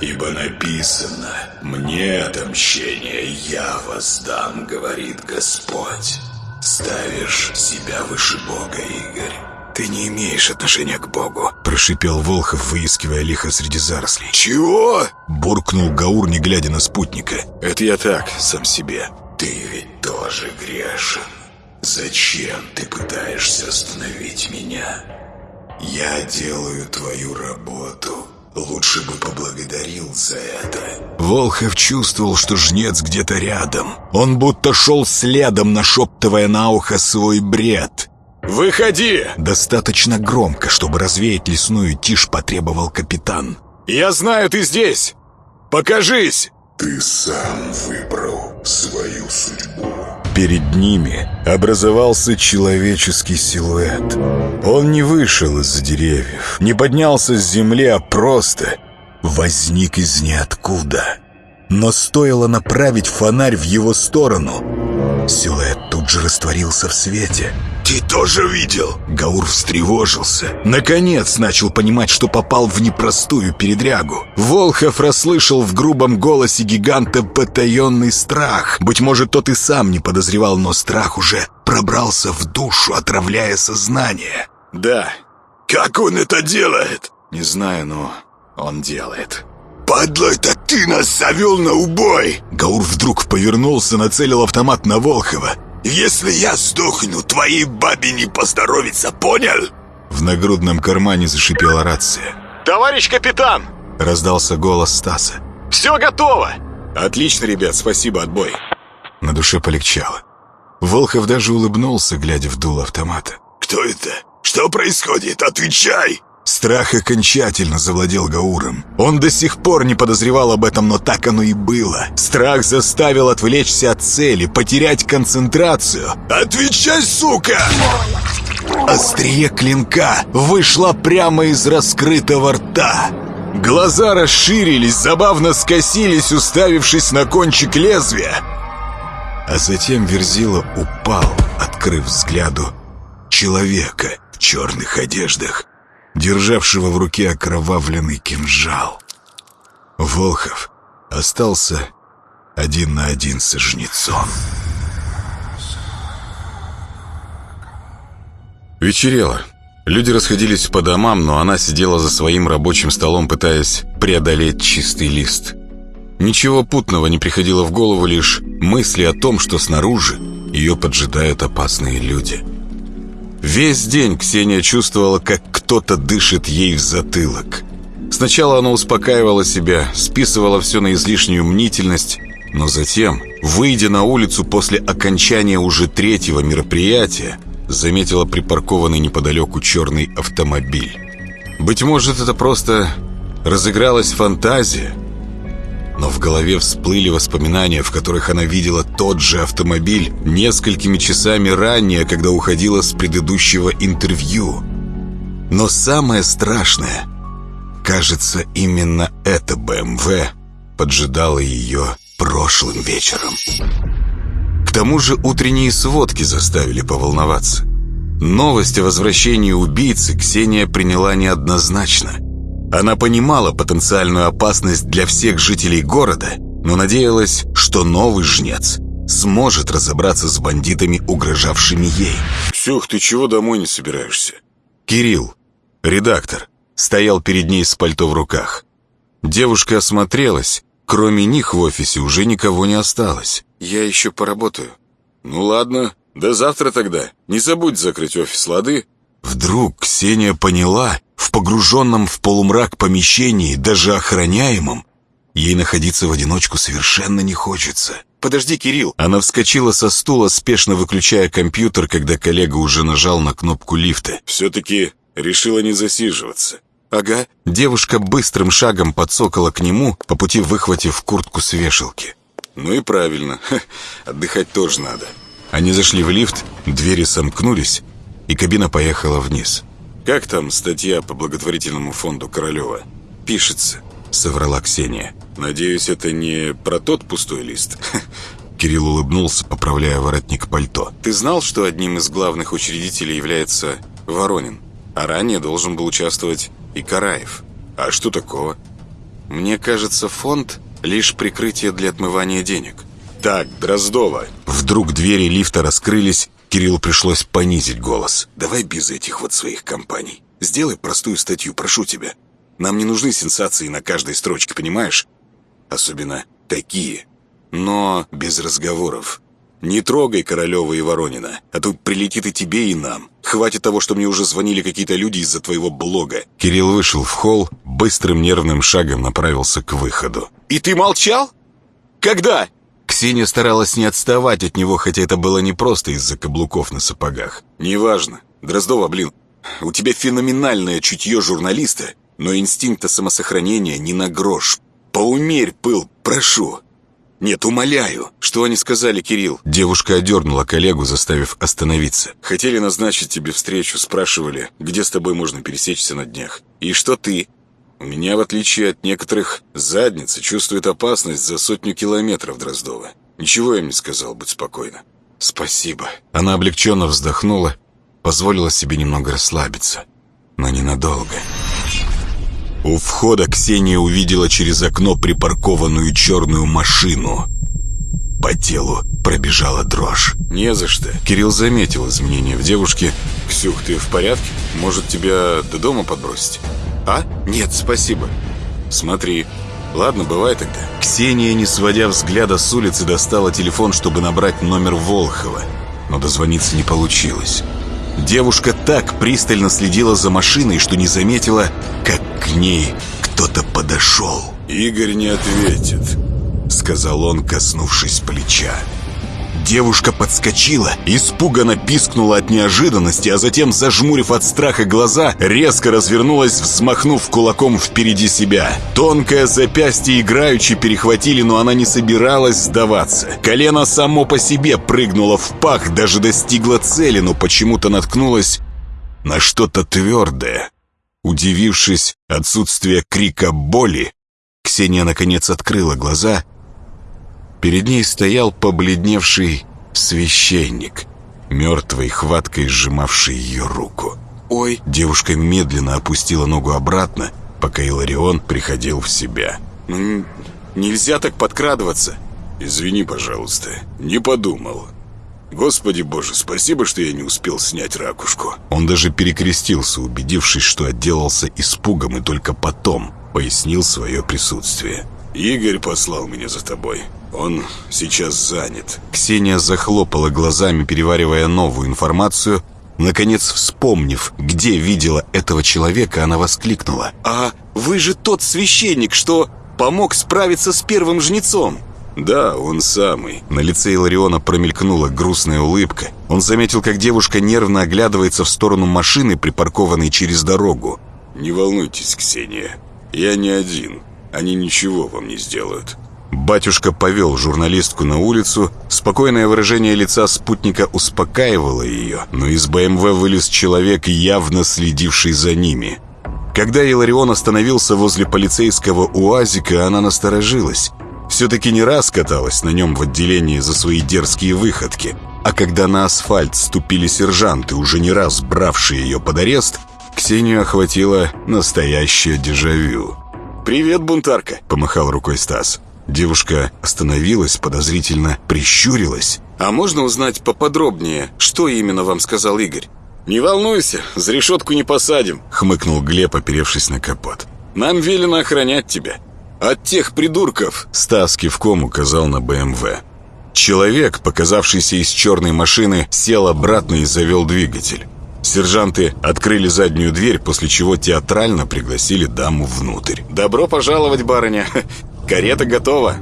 Ибо написано «Мне отомщение я воздам», говорит Господь. Ставишь себя выше Бога, Игорь. «Ты не имеешь отношения к Богу», — прошипел Волхов, выискивая лихо среди зарослей. «Чего?» — буркнул Гаур, не глядя на спутника. «Это я так, сам себе». «Ты ведь тоже грешен. Зачем ты пытаешься остановить меня? Я делаю твою работу. Лучше бы поблагодарил за это. Волхов чувствовал, что жнец где-то рядом. Он будто шел следом, нашептывая на ухо свой бред. «Выходи!» Достаточно громко, чтобы развеять лесную тишь, потребовал капитан. «Я знаю, ты здесь! Покажись!» «Ты сам выбрал свою судьбу». Перед ними образовался человеческий силуэт. Он не вышел из-за деревьев, не поднялся с земли, а просто возник из ниоткуда. Но стоило направить фонарь в его сторону, силуэт тут же растворился в свете. «Ты тоже видел?» Гаур встревожился. Наконец начал понимать, что попал в непростую передрягу. Волхов расслышал в грубом голосе гиганта потаенный страх. Быть может, тот и сам не подозревал, но страх уже пробрался в душу, отравляя сознание. «Да». «Как он это делает?» «Не знаю, но он делает». «Падлой-то ты нас завел на убой!» Гаур вдруг повернулся, нацелил автомат на Волхова. «Если я сдохну, твоей бабе не поздоровится, понял?» В нагрудном кармане зашипела рация. «Товарищ капитан!» Раздался голос Стаса. «Все готово!» «Отлично, ребят, спасибо, отбой!» На душе полегчало. Волхов даже улыбнулся, глядя в дуло автомата. «Кто это? Что происходит? Отвечай!» Страх окончательно завладел Гауром. Он до сих пор не подозревал об этом, но так оно и было. Страх заставил отвлечься от цели, потерять концентрацию. «Отвечай, сука!» Острие клинка вышло прямо из раскрытого рта. Глаза расширились, забавно скосились, уставившись на кончик лезвия. А затем Верзила упал, открыв взгляду человека в черных одеждах державшего в руке окровавленный кинжал. Волхов остался один на один со жнецом. Вечерело. Люди расходились по домам, но она сидела за своим рабочим столом, пытаясь преодолеть чистый лист. Ничего путного не приходило в голову, лишь мысли о том, что снаружи ее поджидают опасные люди. Весь день Ксения чувствовала, как кто-то дышит ей в затылок. Сначала она успокаивала себя, списывала все на излишнюю мнительность, но затем, выйдя на улицу после окончания уже третьего мероприятия, заметила припаркованный неподалеку черный автомобиль. Быть может, это просто разыгралась фантазия – но в голове всплыли воспоминания, в которых она видела тот же автомобиль несколькими часами ранее, когда уходила с предыдущего интервью. Но самое страшное, кажется, именно это БМВ поджидало ее прошлым вечером. К тому же утренние сводки заставили поволноваться. Новость о возвращении убийцы Ксения приняла неоднозначно – она понимала потенциальную опасность для всех жителей города, но надеялась, что новый жнец сможет разобраться с бандитами, угрожавшими ей. «Ксюх, ты чего домой не собираешься?» Кирилл, редактор, стоял перед ней с пальто в руках. Девушка осмотрелась. Кроме них в офисе уже никого не осталось. «Я еще поработаю». «Ну ладно, до завтра тогда. Не забудь закрыть офис, лады?» Вдруг Ксения поняла, в погруженном в полумрак помещении, даже охраняемом, ей находиться в одиночку совершенно не хочется. «Подожди, Кирилл!» Она вскочила со стула, спешно выключая компьютер, когда коллега уже нажал на кнопку лифта. «Все-таки решила не засиживаться». «Ага». Девушка быстрым шагом подсокала к нему, по пути выхватив куртку с вешалки. «Ну и правильно. Отдыхать тоже надо». Они зашли в лифт, двери сомкнулись, и кабина поехала вниз. «Как там статья по благотворительному фонду Королева?» «Пишется», — соврала Ксения. «Надеюсь, это не про тот пустой лист?» Кирилл улыбнулся, поправляя воротник пальто. «Ты знал, что одним из главных учредителей является Воронин? А ранее должен был участвовать и Караев. А что такого?» «Мне кажется, фонд — лишь прикрытие для отмывания денег». «Так, Дроздова!» Вдруг двери лифта раскрылись, Кириллу пришлось понизить голос. «Давай без этих вот своих компаний. Сделай простую статью, прошу тебя. Нам не нужны сенсации на каждой строчке, понимаешь? Особенно такие. Но без разговоров. Не трогай Королева и Воронина, а то прилетит и тебе, и нам. Хватит того, что мне уже звонили какие-то люди из-за твоего блога». Кирилл вышел в холл, быстрым нервным шагом направился к выходу. «И ты молчал? Когда?» Ксения старалась не отставать от него, хотя это было не просто из-за каблуков на сапогах. «Неважно. Дроздова, блин, у тебя феноменальное чутье журналиста, но инстинкта самосохранения не на грош. Поумерь пыл, прошу». «Нет, умоляю. Что они сказали, Кирилл?» Девушка одернула коллегу, заставив остановиться. «Хотели назначить тебе встречу, спрашивали, где с тобой можно пересечься на днях. И что ты?» У меня, в отличие от некоторых, задница чувствует опасность за сотню километров Дроздова. Ничего я не сказал, будь спокойна. Спасибо. Она облегченно вздохнула, позволила себе немного расслабиться, но ненадолго. У входа Ксения увидела через окно припаркованную черную машину. По телу пробежала дрожь. «Не за что». Кирилл заметил изменения в девушке. «Ксюх, ты в порядке? Может, тебя до дома подбросить?» «А? Нет, спасибо». «Смотри. Ладно, бывай тогда». Ксения, не сводя взгляда с улицы, достала телефон, чтобы набрать номер Волхова. Но дозвониться не получилось. Девушка так пристально следила за машиной, что не заметила, как к ней кто-то подошел. «Игорь не ответит», — сказал он, коснувшись плеча. Девушка подскочила, испуганно пискнула от неожиданности, а затем, зажмурив от страха глаза, резко развернулась, взмахнув кулаком впереди себя. Тонкое запястье играючи перехватили, но она не собиралась сдаваться. Колено само по себе прыгнуло в пах, даже достигло цели, но почему-то наткнулась на что-то твердое. Удивившись отсутствия крика боли, Ксения наконец открыла глаза — Перед ней стоял побледневший священник, мертвой хваткой сжимавший ее руку. «Ой!» Девушка медленно опустила ногу обратно, пока Иларион приходил в себя. «Ну, нельзя так подкрадываться!» «Извини, пожалуйста, не подумал. Господи боже, спасибо, что я не успел снять ракушку». Он даже перекрестился, убедившись, что отделался испугом, и только потом пояснил свое присутствие. «Игорь послал меня за тобой. Он сейчас занят». Ксения захлопала глазами, переваривая новую информацию. Наконец, вспомнив, где видела этого человека, она воскликнула. «А вы же тот священник, что помог справиться с первым жнецом!» «Да, он самый». На лице Илариона промелькнула грустная улыбка. Он заметил, как девушка нервно оглядывается в сторону машины, припаркованной через дорогу. «Не волнуйтесь, Ксения, я не один. Они ничего вам не сделают». Батюшка повел журналистку на улицу. Спокойное выражение лица спутника успокаивало ее, но из БМВ вылез человек, явно следивший за ними. Когда Иларион остановился возле полицейского УАЗика, она насторожилась. Все-таки не раз каталась на нем в отделении за свои дерзкие выходки. А когда на асфальт ступили сержанты, уже не раз бравшие ее под арест, Ксению охватило настоящее дежавю. «Привет, бунтарка!» — помахал рукой Стас. Девушка остановилась, подозрительно прищурилась. «А можно узнать поподробнее, что именно вам сказал Игорь?» «Не волнуйся, за решетку не посадим», — хмыкнул Глеб, оперевшись на капот. «Нам велено охранять тебя. От тех придурков!» Стас кивком указал на БМВ. Человек, показавшийся из черной машины, сел обратно и завел двигатель. Сержанты открыли заднюю дверь, после чего театрально пригласили даму внутрь. «Добро пожаловать, барыня! Карета готова!»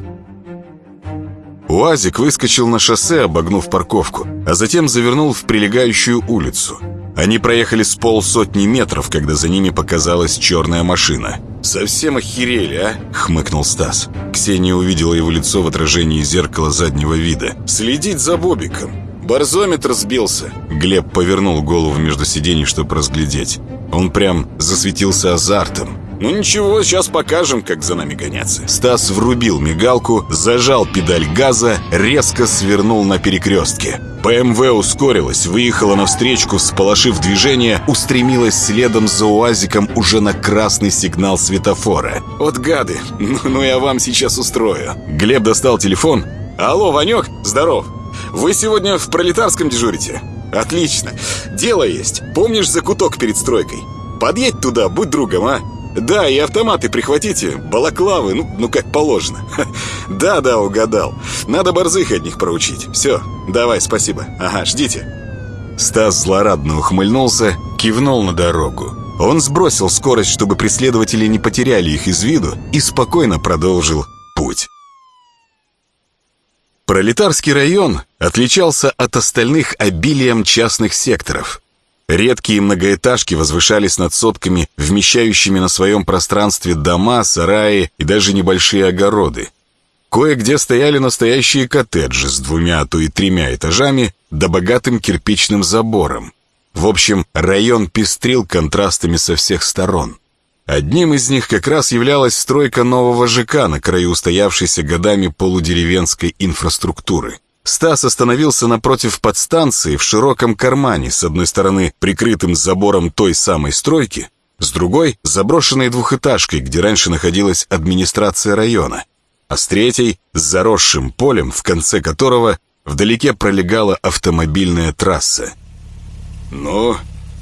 УАЗик выскочил на шоссе, обогнув парковку, а затем завернул в прилегающую улицу. Они проехали с полсотни метров, когда за ними показалась черная машина. «Совсем охерели, а?» — хмыкнул Стас. Ксения увидела его лицо в отражении зеркала заднего вида. «Следить за Бобиком. Барзометр сбился». Глеб повернул голову между сидений, чтобы разглядеть. Он прям засветился азартом. «Ну ничего, сейчас покажем, как за нами гоняться». Стас врубил мигалку, зажал педаль газа, резко свернул на перекрестке. ПМВ ускорилась, выехала навстречку, сполошив движение, устремилась следом за УАЗиком уже на красный сигнал светофора. «Вот гады, ну, ну я вам сейчас устрою». Глеб достал телефон. «Алло, Ванек, здоров. Вы сегодня в пролетарском дежурите?» «Отлично. Дело есть. Помнишь закуток перед стройкой? Подъедь туда, будь другом, а?» Да, и автоматы прихватите, балаклавы, ну, ну как положено. Да-да, угадал. Надо борзых от них проучить. Все, давай, спасибо. Ага, ждите. Стас злорадно ухмыльнулся, кивнул на дорогу. Он сбросил скорость, чтобы преследователи не потеряли их из виду, и спокойно продолжил путь. Пролетарский район отличался от остальных обилием частных секторов. Редкие многоэтажки возвышались над сотками, вмещающими на своем пространстве дома, сараи и даже небольшие огороды. Кое-где стояли настоящие коттеджи с двумя, а то и тремя этажами, да богатым кирпичным забором. В общем, район пестрил контрастами со всех сторон. Одним из них как раз являлась стройка нового ЖК на краю устоявшейся годами полудеревенской инфраструктуры. Стас остановился напротив подстанции в широком кармане, с одной стороны прикрытым забором той самой стройки, с другой — заброшенной двухэтажкой, где раньше находилась администрация района, а с третьей — с заросшим полем, в конце которого вдалеке пролегала автомобильная трасса. «Ну,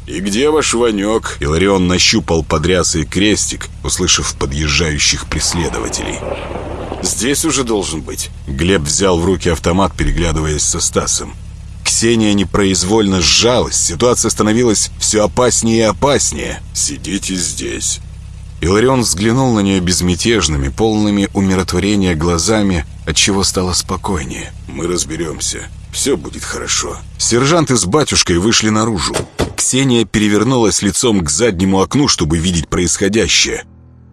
и где ваш Ванек?» Иларион нащупал под рясой крестик, услышав подъезжающих преследователей. «Здесь уже должен быть». Глеб взял в руки автомат, переглядываясь со Стасом. Ксения непроизвольно сжалась, ситуация становилась все опаснее и опаснее. «Сидите здесь». Иларион взглянул на нее безмятежными, полными умиротворения глазами, отчего стало спокойнее. «Мы разберемся. Все будет хорошо». Сержанты с батюшкой вышли наружу. Ксения перевернулась лицом к заднему окну, чтобы видеть происходящее.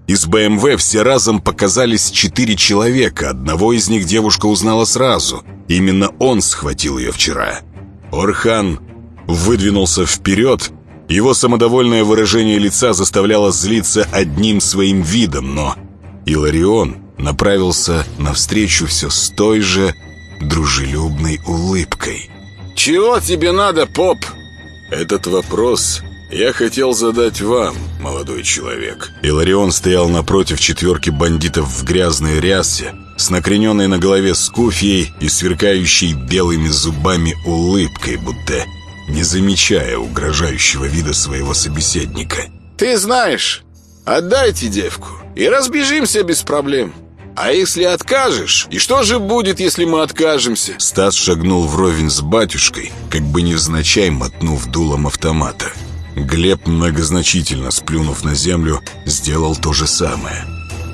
Из БМВ все разом показались четыре человека. Одного из них девушка узнала сразу. Именно он схватил ее вчера. Орхан выдвинулся вперед. Его самодовольное выражение лица заставляло злиться одним своим видом, но Иларион направился навстречу все с той же дружелюбной улыбкой. «Чего тебе надо, поп?» Этот вопрос я хотел задать вам, молодой человек. Иларион стоял напротив четверки бандитов в грязной рясе, с накрененной на голове скуфьей и сверкающей белыми зубами улыбкой, будто не замечая угрожающего вида своего собеседника. «Ты знаешь, отдайте девку и разбежимся без проблем. А если откажешь? И что же будет, если мы откажемся?» Стас шагнул вровень с батюшкой, как бы невзначай мотнув дулом автомата. Глеб, многозначительно сплюнув на землю, сделал то же самое.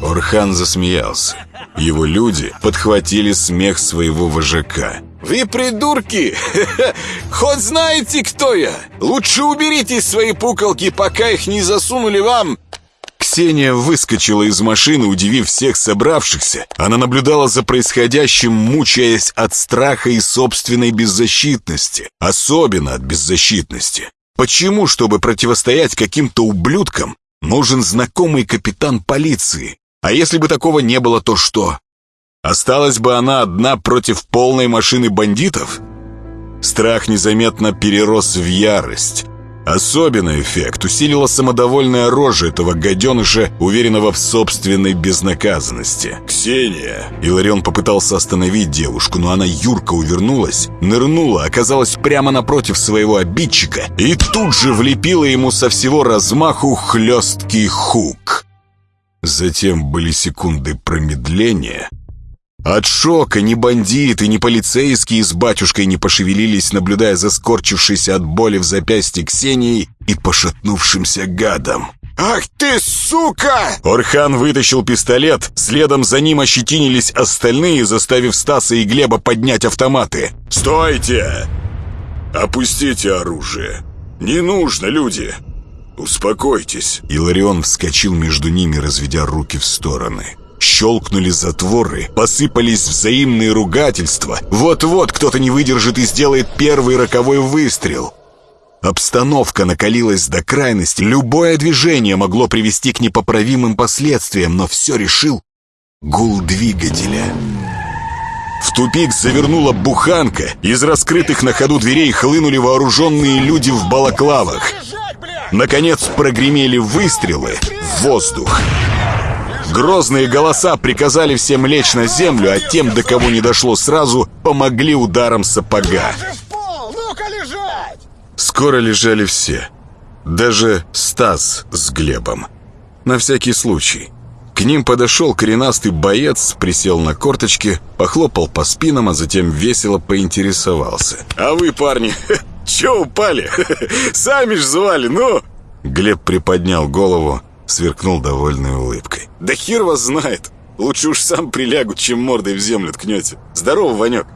Орхан засмеялся. Его люди подхватили смех своего вожака. «Вы придурки! Хоть знаете, кто я? Лучше уберите свои пуколки, пока их не засунули вам!» Ксения выскочила из машины, удивив всех собравшихся. Она наблюдала за происходящим, мучаясь от страха и собственной беззащитности. Особенно от беззащитности. Почему, чтобы противостоять каким-то ублюдкам, нужен знакомый капитан полиции? А если бы такого не было, то что? Осталась бы она одна против полной машины бандитов? Страх незаметно перерос в ярость. Особенный эффект усилила самодовольная рожа этого гаденыша, уверенного в собственной безнаказанности. «Ксения!» Иларион попытался остановить девушку, но она юрко увернулась, нырнула, оказалась прямо напротив своего обидчика и тут же влепила ему со всего размаху хлесткий хук. Затем были секунды промедления — от шока ни бандиты, ни полицейские с батюшкой не пошевелились, наблюдая за скорчившейся от боли в запястье Ксенией и пошатнувшимся гадом. «Ах ты, сука!» Орхан вытащил пистолет, следом за ним ощетинились остальные, заставив Стаса и Глеба поднять автоматы. «Стойте! Опустите оружие! Не нужно, люди! Успокойтесь!» Иларион вскочил между ними, разведя руки в стороны. Щелкнули затворы, посыпались взаимные ругательства. Вот-вот кто-то не выдержит и сделает первый роковой выстрел. Обстановка накалилась до крайности. Любое движение могло привести к непоправимым последствиям, но все решил гул двигателя. В тупик завернула буханка. Из раскрытых на ходу дверей хлынули вооруженные люди в балаклавах. Наконец прогремели выстрелы в воздух. Грозные голоса приказали всем лечь на землю, а тем, до кого не дошло сразу, помогли ударом сапога. Скоро лежали все. Даже Стас с Глебом. На всякий случай. К ним подошел коренастый боец, присел на корточки, похлопал по спинам, а затем весело поинтересовался. «А вы, парни, че упали? Сами ж звали, ну!» Глеб приподнял голову, сверкнул довольной улыбкой. «Да хер вас знает! Лучше уж сам прилягу, чем мордой в землю ткнете. Здорово, Ванек!»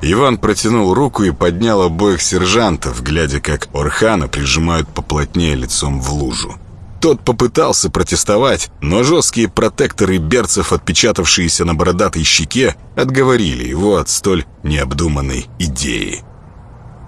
Иван протянул руку и поднял обоих сержантов, глядя, как Орхана прижимают поплотнее лицом в лужу. Тот попытался протестовать, но жесткие протекторы берцев, отпечатавшиеся на бородатой щеке, отговорили его от столь необдуманной идеи.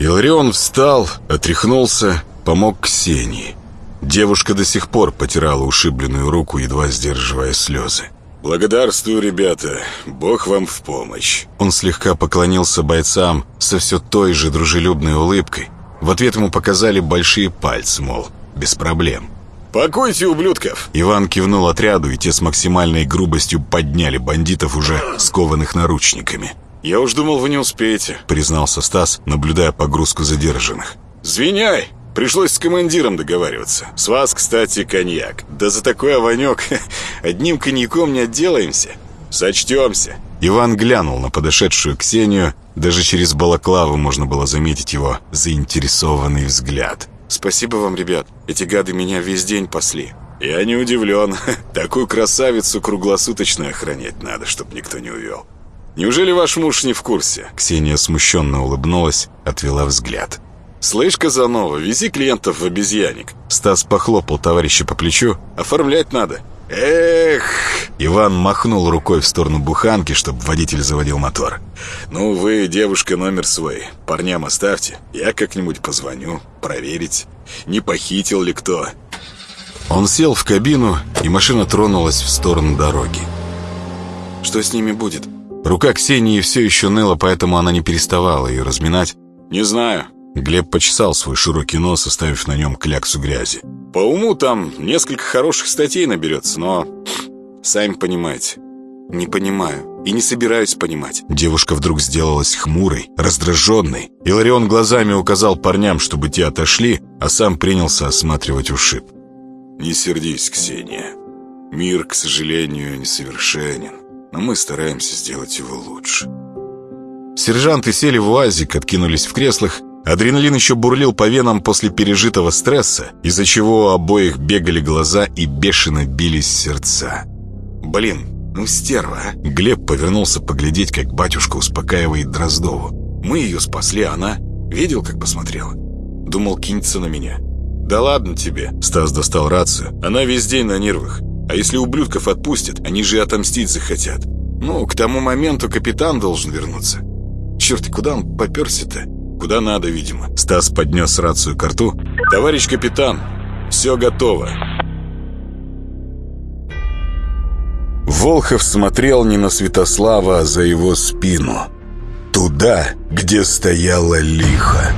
Иларион встал, отряхнулся, помог Ксении. Девушка до сих пор потирала ушибленную руку, едва сдерживая слезы. «Благодарствую, ребята. Бог вам в помощь». Он слегка поклонился бойцам со все той же дружелюбной улыбкой. В ответ ему показали большие пальцы, мол, без проблем. «Пакуйте, ублюдков!» Иван кивнул отряду, и те с максимальной грубостью подняли бандитов, уже скованных наручниками. «Я уж думал, вы не успеете», — признался Стас, наблюдая погрузку задержанных. «Звиняй! Пришлось с командиром договариваться. С вас, кстати, коньяк. Да за такой огонек одним коньяком не отделаемся. Сочтемся». Иван глянул на подошедшую Ксению. Даже через балаклаву можно было заметить его заинтересованный взгляд. «Спасибо вам, ребят. Эти гады меня весь день пасли». «Я не удивлен. Такую красавицу круглосуточно охранять надо, чтоб никто не увел. Неужели ваш муж не в курсе?» Ксения смущенно улыбнулась, отвела взгляд. «Слышь, Казанова, вези клиентов в обезьянник». Стас похлопал товарища по плечу. «Оформлять надо». «Эх!» Иван махнул рукой в сторону буханки, чтобы водитель заводил мотор. «Ну, вы, девушка, номер свой. Парням оставьте. Я как-нибудь позвоню, проверить, не похитил ли кто». Он сел в кабину, и машина тронулась в сторону дороги. «Что с ними будет?» Рука Ксении все еще ныла, поэтому она не переставала ее разминать. «Не знаю». Глеб почесал свой широкий нос, оставив на нем кляксу грязи. По уму там несколько хороших статей наберется, но... Сами понимаете. Не понимаю. И не собираюсь понимать. Девушка вдруг сделалась хмурой, раздраженной. Иларион глазами указал парням, чтобы те отошли, а сам принялся осматривать ушиб. «Не сердись, Ксения. Мир, к сожалению, несовершенен, но мы стараемся сделать его лучше». Сержанты сели в УАЗик, откинулись в креслах Адреналин еще бурлил по венам после пережитого стресса, из-за чего у обоих бегали глаза и бешено бились сердца. «Блин, ну стерва, а!» Глеб повернулся поглядеть, как батюшка успокаивает Дроздову. «Мы ее спасли, а она... Видел, как посмотрела? Думал, кинется на меня». «Да ладно тебе!» Стас достал рацию. «Она весь день на нервах. А если ублюдков отпустят, они же отомстить захотят. Ну, к тому моменту капитан должен вернуться. Черт, куда он поперся-то?» Куда надо, видимо. Стас поднес рацию к рту. «Товарищ капитан, все готово». Волхов смотрел не на Святослава, а за его спину. Туда, где стояла лиха.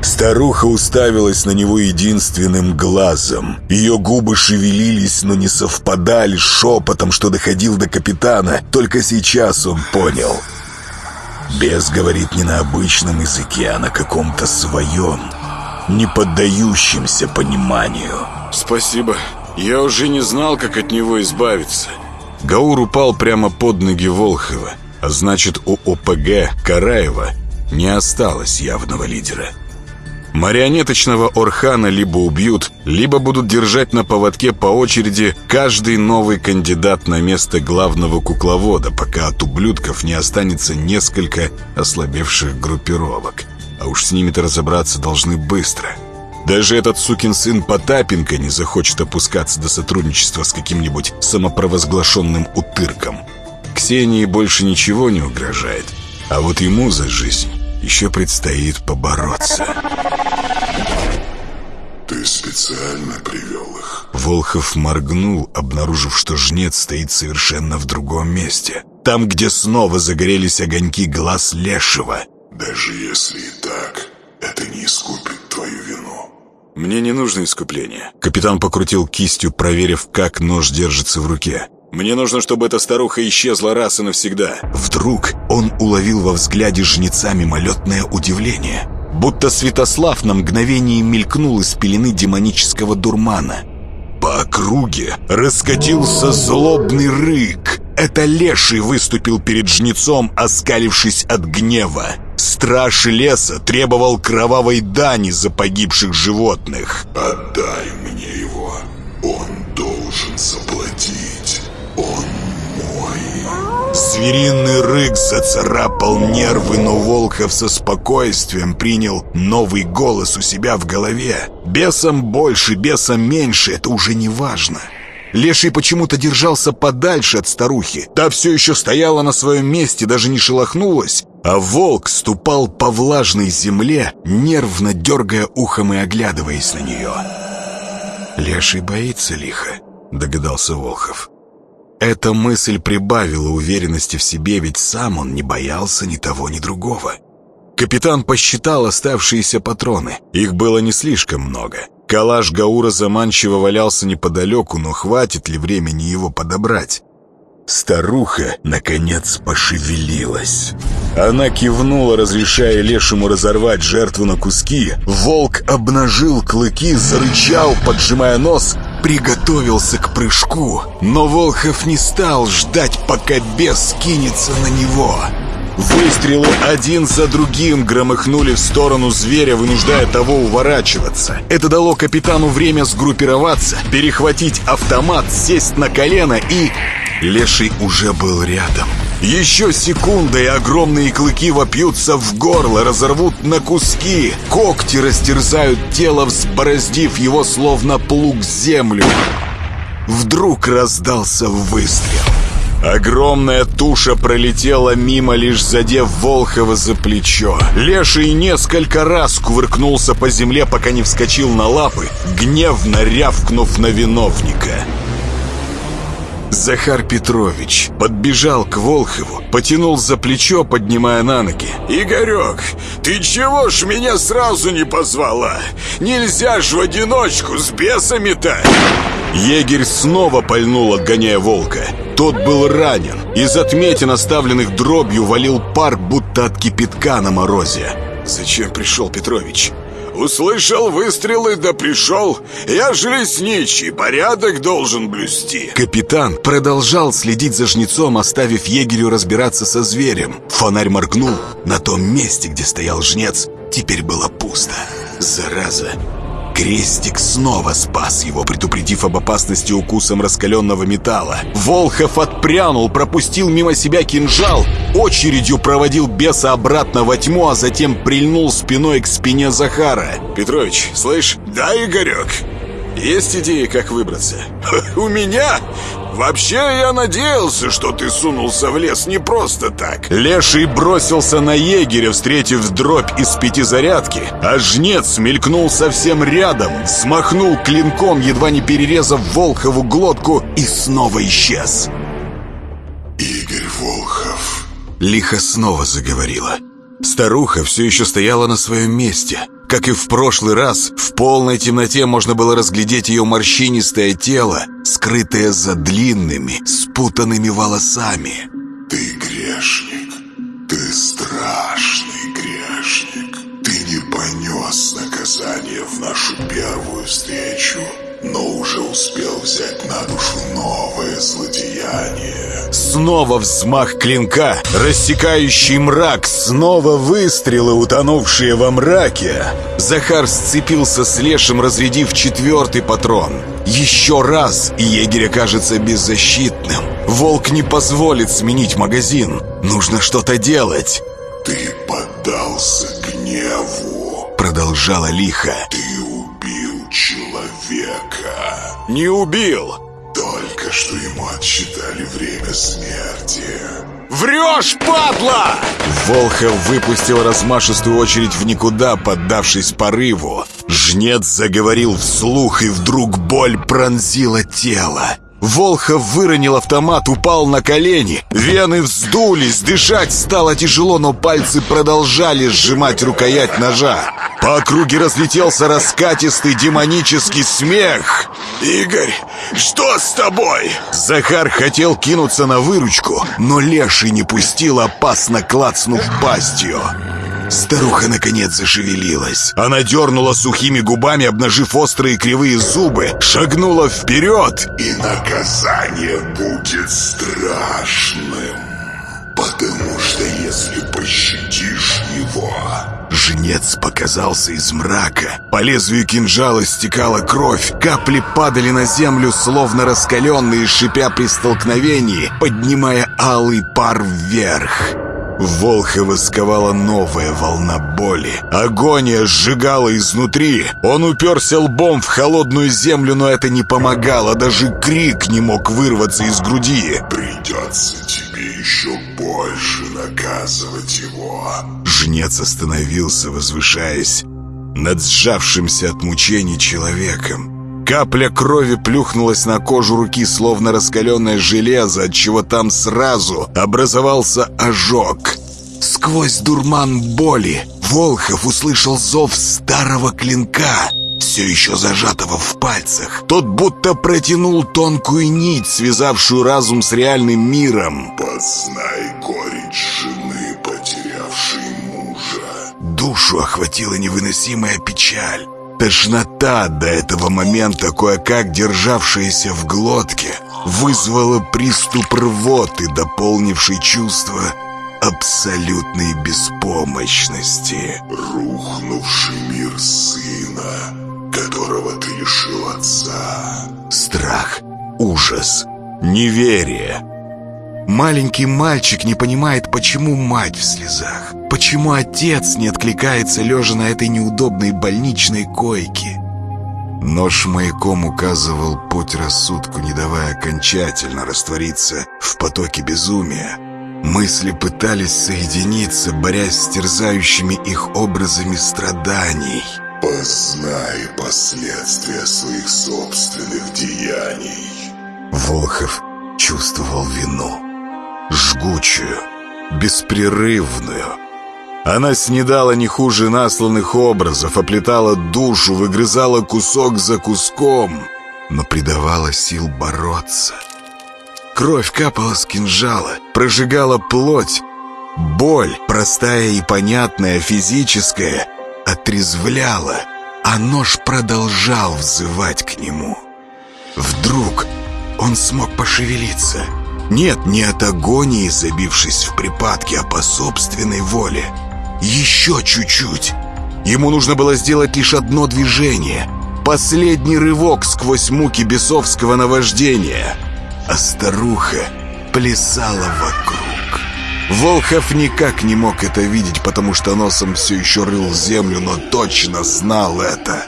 Старуха уставилась на него единственным глазом. Ее губы шевелились, но не совпадали шепотом, что доходил до капитана. Только сейчас он понял — Бес говорит не на обычном языке, а на каком-то своем, не поддающемся пониманию. «Спасибо. Я уже не знал, как от него избавиться». Гаур упал прямо под ноги Волхова, а значит, у ОПГ Караева не осталось явного лидера. Марионеточного Орхана либо убьют, либо будут держать на поводке по очереди каждый новый кандидат на место главного кукловода, пока от ублюдков не останется несколько ослабевших группировок. А уж с ними-то разобраться должны быстро. Даже этот сукин сын Потапенко не захочет опускаться до сотрудничества с каким-нибудь самопровозглашенным утырком. Ксении больше ничего не угрожает, а вот ему за жизнь еще предстоит побороться. Ты специально привел их? Волхов моргнул, обнаружив, что жнец стоит совершенно в другом месте. Там, где снова загорелись огоньки глаз Лешего. Даже если и так, это не искупит твою вину. Мне не нужно искупление. Капитан покрутил кистью, проверив, как нож держится в руке. Мне нужно, чтобы эта старуха исчезла раз и навсегда. Вдруг он уловил во взгляде жнеца мимолетное удивление. Будто Святослав на мгновение мелькнул из пелены демонического дурмана. По округе раскатился злобный рык. Это леший выступил перед жнецом, оскалившись от гнева. Страж леса требовал кровавой дани за погибших животных. «Отдай мне его. Он должен заплатить». Он мой. Звериный рык зацарапал нервы, но Волхов со спокойствием принял новый голос у себя в голове. Бесом больше, бесом меньше, это уже не важно. Леший почему-то держался подальше от старухи. Та все еще стояла на своем месте, даже не шелохнулась. А волк ступал по влажной земле, нервно дергая ухом и оглядываясь на нее. Леший боится лихо, догадался Волхов. Эта мысль прибавила уверенности в себе, ведь сам он не боялся ни того, ни другого. Капитан посчитал оставшиеся патроны. Их было не слишком много. Калаш Гаура заманчиво валялся неподалеку, но хватит ли времени его подобрать? Старуха, наконец, пошевелилась. Она кивнула, разрешая лешему разорвать жертву на куски. Волк обнажил клыки, зарычал, поджимая нос, приготовился к прыжку. Но Волхов не стал ждать, пока бес кинется на него. Выстрелы один за другим громыхнули в сторону зверя, вынуждая того уворачиваться. Это дало капитану время сгруппироваться, перехватить автомат, сесть на колено и... Леший уже был рядом. Еще секунда, и огромные клыки вопьются в горло, разорвут на куски. Когти растерзают тело, взбороздив его, словно плуг землю. Вдруг раздался выстрел. Огромная туша пролетела мимо, лишь задев Волхова за плечо. Леший несколько раз кувыркнулся по земле, пока не вскочил на лапы, гневно рявкнув на виновника. Захар Петрович подбежал к Волхову, потянул за плечо, поднимая на ноги. «Игорек, ты чего ж меня сразу не позвала? Нельзя ж в одиночку с бесами-то!» Егерь снова пальнул, отгоняя волка. Тот был ранен. Из отметин, оставленных дробью, валил пар, будто от кипятка на морозе. «Зачем пришел Петрович?» «Услышал выстрелы, да пришел. Я же лесничий, порядок должен блюсти». Капитан продолжал следить за жнецом, оставив егерю разбираться со зверем. Фонарь моргнул. На том месте, где стоял жнец, теперь было пусто. Зараза! Крестик снова спас его, предупредив об опасности укусом раскаленного металла. Волхов отпрянул, пропустил мимо себя кинжал, очередью проводил беса обратно во тьму, а затем прильнул спиной к спине Захара. «Петрович, слышь, да, Игорек, есть идеи, как выбраться?» «У меня? Вообще я надеялся, что ты сунулся в лес не просто так». Леший бросился на егеря, встретив дробь из пятизарядки, а жнец мелькнул совсем рядом, смахнул клинком, едва не перерезав Волхову глотку, и снова исчез. Игорь Волхов. Лихо снова заговорила. Старуха все еще стояла на своем месте. Как и в прошлый раз, в полной темноте можно было разглядеть ее морщинистое тело, скрытое за длинными, спутанными волосами. Ты грешник. Ты страшный грешник. Ты не понес наказание в нашу первую встречу, но уже успел взять на душу новое злодеяние. Снова взмах клинка, рассекающий мрак, снова выстрелы, утонувшие во мраке. Захар сцепился с Лешим, разрядив четвертый патрон. Еще раз, и егерь окажется беззащитным. Волк не позволит сменить магазин. Нужно что-то делать. Ты поддался гневу. Продолжала лихо. Ты человека. «Не убил!» Только что ему отсчитали время смерти. «Врешь, падла!» Волхов выпустил размашистую очередь в никуда, поддавшись порыву. Жнец заговорил вслух, и вдруг боль пронзила тело. Волхов выронил автомат, упал на колени. Вены вздулись, дышать стало тяжело, но пальцы продолжали сжимать рукоять ножа. По округе разлетелся раскатистый демонический смех. «Игорь, что с тобой?» Захар хотел кинуться на выручку, но леший не пустил, опасно клацнув пастью. Старуха наконец зашевелилась. Она дернула сухими губами, обнажив острые кривые зубы, шагнула вперед. И наказание будет страшным. Потому что если пощадишь его, Жнец показался из мрака. По лезвию кинжала стекала кровь. Капли падали на землю, словно раскаленные, шипя при столкновении, поднимая алый пар вверх. Волхова сковала новая волна боли. Агония сжигала изнутри. Он уперся лбом в холодную землю, но это не помогало. Даже крик не мог вырваться из груди. придется тебе еще больше наказывать его. Жнец остановился, возвышаясь над сжавшимся от мучений человеком. Капля крови плюхнулась на кожу руки, словно раскаленное железо, отчего там сразу образовался ожог. Сквозь дурман боли Волхов услышал зов старого клинка, все еще зажатого в пальцах. Тот будто протянул тонкую нить, связавшую разум с реальным миром. Познай горечь жены, потерявшей мужа. Душу охватила невыносимая печаль. Тошнота до этого момента, кое-как державшаяся в глотке, вызвала приступ рвоты, дополнивший чувство абсолютной беспомощности. Рухнувший мир сына, которого ты лишил отца. Страх, ужас, неверие. Маленький мальчик не понимает, почему мать в слезах. Почему отец не откликается, лежа на этой неудобной больничной койке. Нож маяком указывал путь рассудку, не давая окончательно раствориться в потоке безумия. Мысли пытались соединиться, борясь с терзающими их образами страданий. Познай последствия своих собственных деяний. Волхов чувствовал вину. Жгучую, беспрерывную. Она снедала не хуже насланных образов, оплетала душу, выгрызала кусок за куском, но придавала сил бороться. Кровь капала с кинжала, прожигала плоть. Боль, простая и понятная, физическая, отрезвляла, а нож продолжал взывать к нему. Вдруг он смог пошевелиться. Нет, не от агонии, забившись в припадке, а по собственной воле. Еще чуть-чуть. Ему нужно было сделать лишь одно движение. Последний рывок сквозь муки бесовского наваждения. А старуха плясала вокруг. Волхов никак не мог это видеть, потому что носом все еще рыл землю, но точно знал это.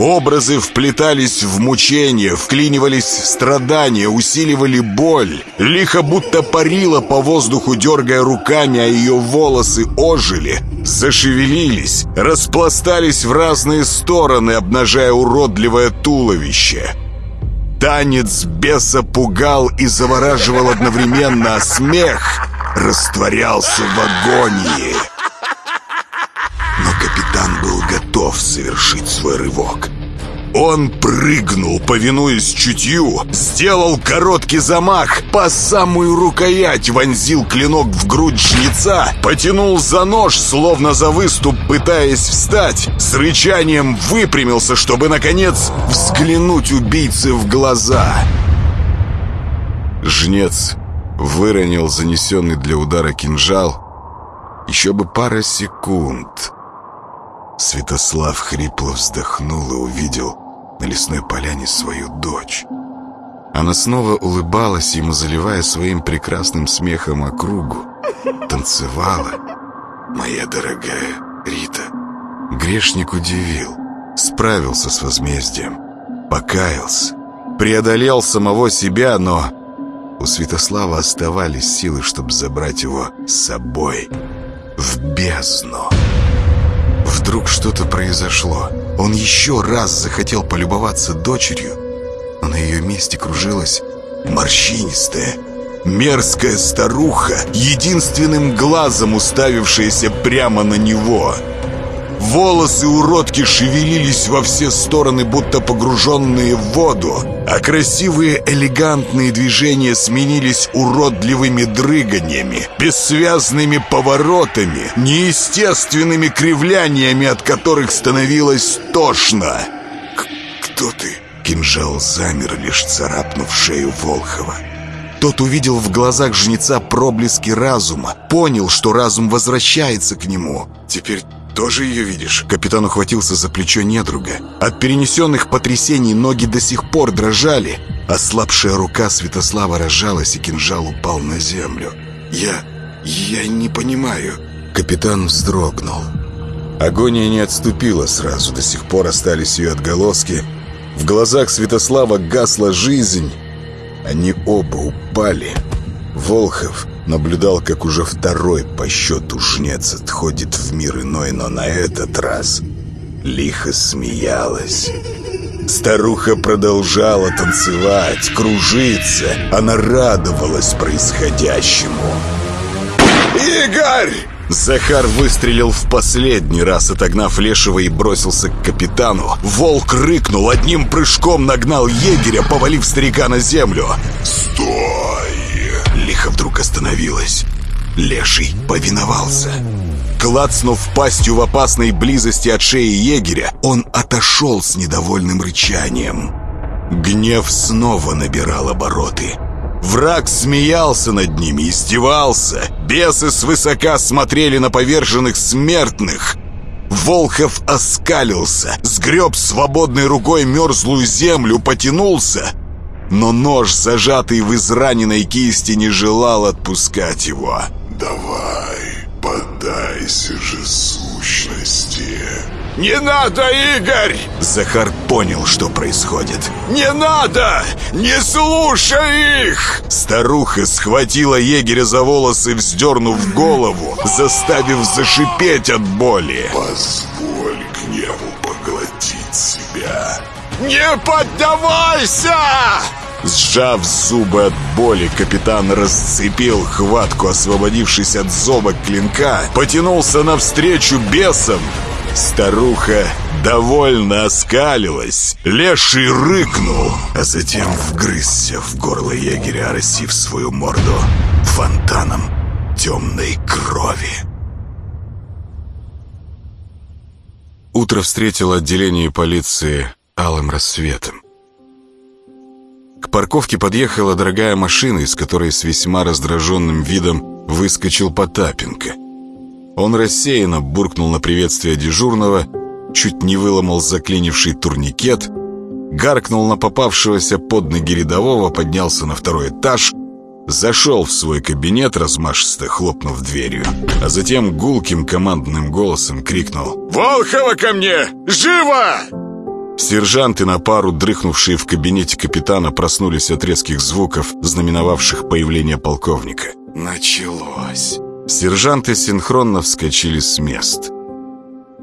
Образы вплетались в мучения, вклинивались в страдания, усиливали боль. Лихо будто парила по воздуху, дергая руками, а ее волосы ожили, зашевелились, распластались в разные стороны, обнажая уродливое туловище. Танец беса пугал и завораживал одновременно, а смех растворялся в агонии. Готов совершить свой рывок. Он прыгнул, повинуясь чутью, сделал короткий замах, по самую рукоять вонзил клинок в грудь жнеца, потянул за нож, словно за выступ, пытаясь встать, с рычанием выпрямился, чтобы, наконец, взглянуть убийце в глаза. Жнец выронил занесенный для удара кинжал. Еще бы пара секунд. Святослав хрипло вздохнул и увидел на лесной поляне свою дочь. Она снова улыбалась ему, заливая своим прекрасным смехом округу. Танцевала. «Моя дорогая Рита». Грешник удивил. Справился с возмездием. Покаялся. Преодолел самого себя, но у Святослава оставались силы, чтобы забрать его с собой в бездну. Вдруг что-то произошло. Он еще раз захотел полюбоваться дочерью, но на ее месте кружилась морщинистая, мерзкая старуха, единственным глазом уставившаяся прямо на него — Волосы уродки шевелились во все стороны, будто погруженные в воду, а красивые элегантные движения сменились уродливыми дрыганиями, бессвязными поворотами, неестественными кривляниями, от которых становилось тошно. «Кто ты?» Кинжал замер, лишь царапнув шею Волхова. Тот увидел в глазах жнеца проблески разума, понял, что разум возвращается к нему. «Теперь тоже ее видишь?» Капитан ухватился за плечо недруга. От перенесенных потрясений ноги до сих пор дрожали. Ослабшая рука Святослава разжалась, и кинжал упал на землю. «Я... я не понимаю...» Капитан вздрогнул. Агония не отступила сразу, до сих пор остались ее отголоски. В глазах Святослава гасла жизнь. Они оба упали. Волхов наблюдал, как уже второй по счету жнец отходит в мир иной, но на этот раз лихо смеялась. Старуха продолжала танцевать, кружиться. Она радовалась происходящему. «Игорь!» Захар выстрелил в последний раз, отогнав Лешего и бросился к капитану. Волк рыкнул, одним прыжком нагнал егеря, повалив старика на землю. «Стой!» Лихо вдруг остановилась. Леший повиновался. Клацнув пастью в опасной близости от шеи егеря, он отошел с недовольным рычанием. Гнев снова набирал обороты. Враг смеялся над ними, издевался. Бесы свысока смотрели на поверженных смертных. Волхов оскалился, сгреб свободной рукой мерзлую землю, потянулся. Но нож, зажатый в израненной кисти, не желал отпускать его. «Давай, поддайся же сущности!» «Не надо, Игорь!» Захар понял, что происходит. «Не надо! Не слушай их!» Старуха схватила егеря за волосы, вздернув голову, заставив зашипеть от боли. Позволь гневу поглотить себя. «Не поддавайся!» Сжав зубы от боли, капитан расцепил хватку, освободившись от зоба клинка, потянулся навстречу бесам. Старуха довольно оскалилась, леший рыкнул, а затем вгрызся в горло егеря, оросив свою морду фонтаном темной крови. Утро встретило отделение полиции алым рассветом. К парковке подъехала дорогая машина, из которой с весьма раздраженным видом выскочил Потапенко. Он рассеянно буркнул на приветствие дежурного, чуть не выломал заклинивший турникет, гаркнул на попавшегося под ноги рядового, поднялся на второй этаж, зашел в свой кабинет, размашисто хлопнув дверью, а затем гулким командным голосом крикнул «Волхова ко мне! Живо!» Сержанты на пару, дрыхнувшие в кабинете капитана, проснулись от резких звуков, знаменовавших появление полковника. Началось. Сержанты синхронно вскочили с мест.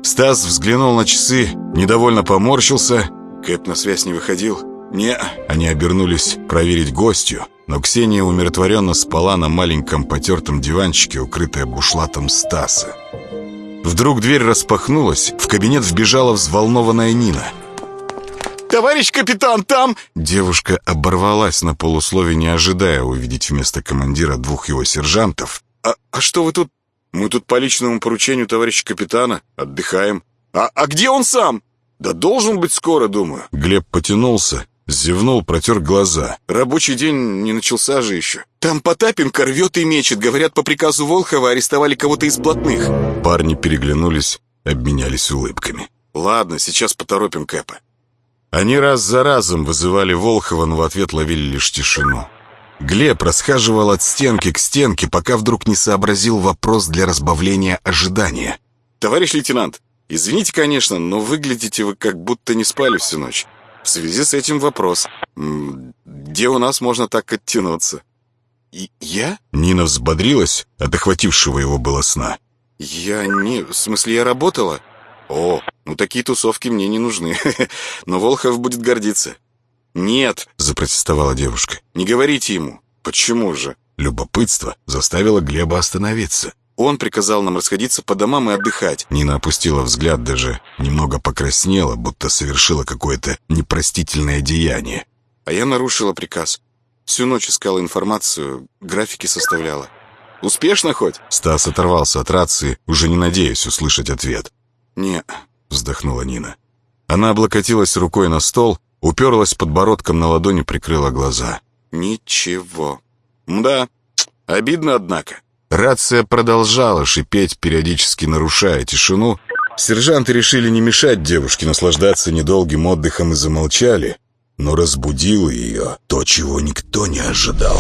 Стас взглянул на часы, недовольно поморщился. Кэп на связь не выходил. Не, они обернулись проверить гостью, но Ксения умиротворенно спала на маленьком потертом диванчике, укрытая бушлатом Стаса. Вдруг дверь распахнулась, в кабинет вбежала взволнованная Нина. «Товарищ капитан, там...» Девушка оборвалась на полуслове, не ожидая увидеть вместо командира двух его сержантов. «А, а что вы тут...» «Мы тут по личному поручению товарища капитана. Отдыхаем». «А, а где он сам?» «Да должен быть скоро, думаю». Глеб потянулся, зевнул, протер глаза. «Рабочий день не начался же еще. Там Потапенко рвет и мечет. Говорят, по приказу Волхова арестовали кого-то из блатных». Парни переглянулись, обменялись улыбками. «Ладно, сейчас поторопим Кэпа». Они раз за разом вызывали Волхова, но в ответ ловили лишь тишину. Глеб расхаживал от стенки к стенке, пока вдруг не сообразил вопрос для разбавления ожидания. «Товарищ лейтенант, извините, конечно, но выглядите вы как будто не спали всю ночь. В связи с этим вопрос. Где у нас можно так оттянуться?» И «Я?» Нина взбодрилась от охватившего его было сна. «Я не... В смысле, я работала?» «О, ну такие тусовки мне не нужны. Но Волхов будет гордиться». «Нет», — запротестовала девушка. «Не говорите ему». «Почему же?» Любопытство заставило Глеба остановиться. «Он приказал нам расходиться по домам и отдыхать». Нина опустила взгляд, даже немного покраснела, будто совершила какое-то непростительное деяние. «А я нарушила приказ. Всю ночь искала информацию, графики составляла. Успешно хоть?» Стас оторвался от рации, уже не надеясь услышать ответ. «Не», — вздохнула Нина. Она облокотилась рукой на стол, уперлась подбородком на ладони, прикрыла глаза. «Ничего. Да, обидно, однако». Рация продолжала шипеть, периодически нарушая тишину. Сержанты решили не мешать девушке наслаждаться недолгим отдыхом и замолчали, но разбудило ее то, чего никто не ожидал.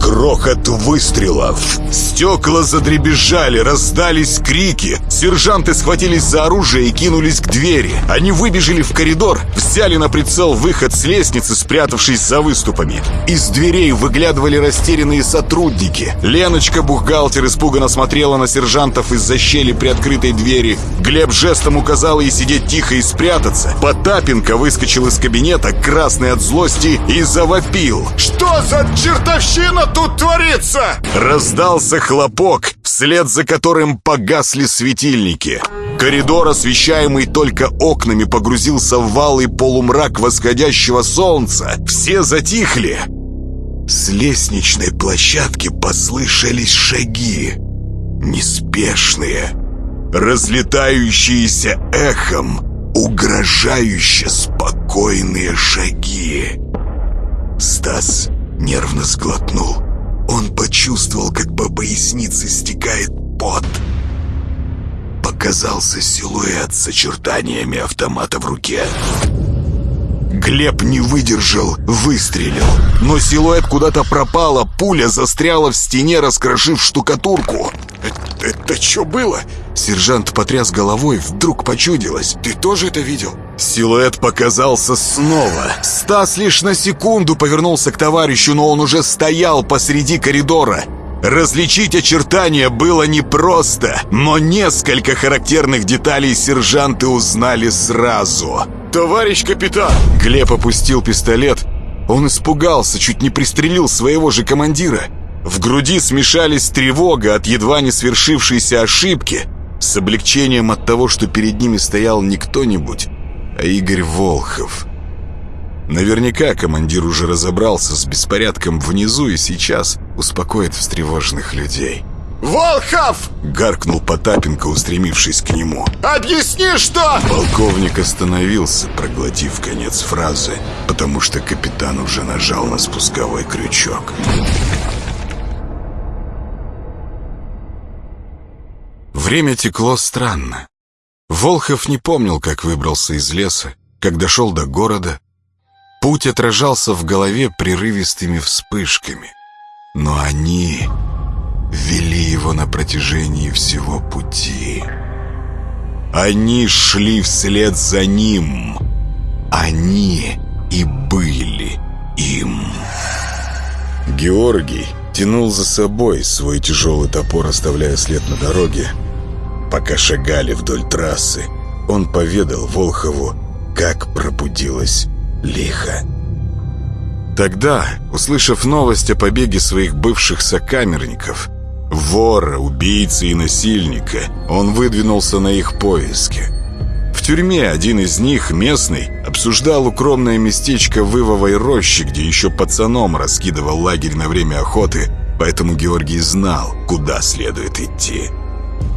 Грохот выстрелов. Стекла задребезжали, раздались крики. Сержанты схватились за оружие и кинулись к двери. Они выбежали в коридор, взяли на прицел выход с лестницы, спрятавшись за выступами. Из дверей выглядывали растерянные сотрудники. Леночка, бухгалтер, испуганно смотрела на сержантов из-за щели при открытой двери. Глеб жестом указал ей сидеть тихо и спрятаться. Потапенко выскочил из кабинета, красный от злости, и завопил. «Что за чертовщина тут творится?» Раздался хлопок, вслед за которым погасли светильники. Коридор, освещаемый только окнами, погрузился в валый полумрак восходящего солнца. Все затихли. С лестничной площадки послышались шаги. Неспешные, разлетающиеся эхом, угрожающе спокойные шаги. Стас нервно сглотнул. Он почувствовал, как по пояснице стекает пот. Показался силуэт с очертаниями автомата в руке. Глеб не выдержал, выстрелил. Но силуэт куда-то пропал, пуля застряла в стене, раскрошив штукатурку. Это, это что было? Сержант потряс головой, вдруг почудилось. Ты тоже это видел? Силуэт показался снова. Стас лишь на секунду повернулся к товарищу, но он уже стоял посреди коридора. Различить очертания было непросто, но несколько характерных деталей сержанты узнали сразу. «Товарищ капитан!» Глеб опустил пистолет. Он испугался, чуть не пристрелил своего же командира. В груди смешались тревога от едва не свершившейся ошибки с облегчением от того, что перед ними стоял не кто-нибудь, а Игорь Волхов. Наверняка командир уже разобрался с беспорядком внизу и сейчас успокоит встревоженных людей. «Волхов!» — гаркнул Потапенко, устремившись к нему. «Объясни, что...» Полковник остановился, проглотив конец фразы, потому что капитан уже нажал на спусковой крючок. Время текло странно. Волхов не помнил, как выбрался из леса, как дошел до города. Путь отражался в голове прерывистыми вспышками. Но они вели его на протяжении всего пути. Они шли вслед за ним. Они и были им. Георгий тянул за собой свой тяжелый топор, оставляя след на дороге. Пока шагали вдоль трассы, он поведал Волхову, как пробудилась лихо. Тогда, услышав новость о побеге своих бывших сокамерников, вора, убийцы и насильника, он выдвинулся на их поиски. В тюрьме один из них, местный, обсуждал укромное местечко в Ивовой роще, где еще пацаном раскидывал лагерь на время охоты, поэтому Георгий знал, куда следует идти.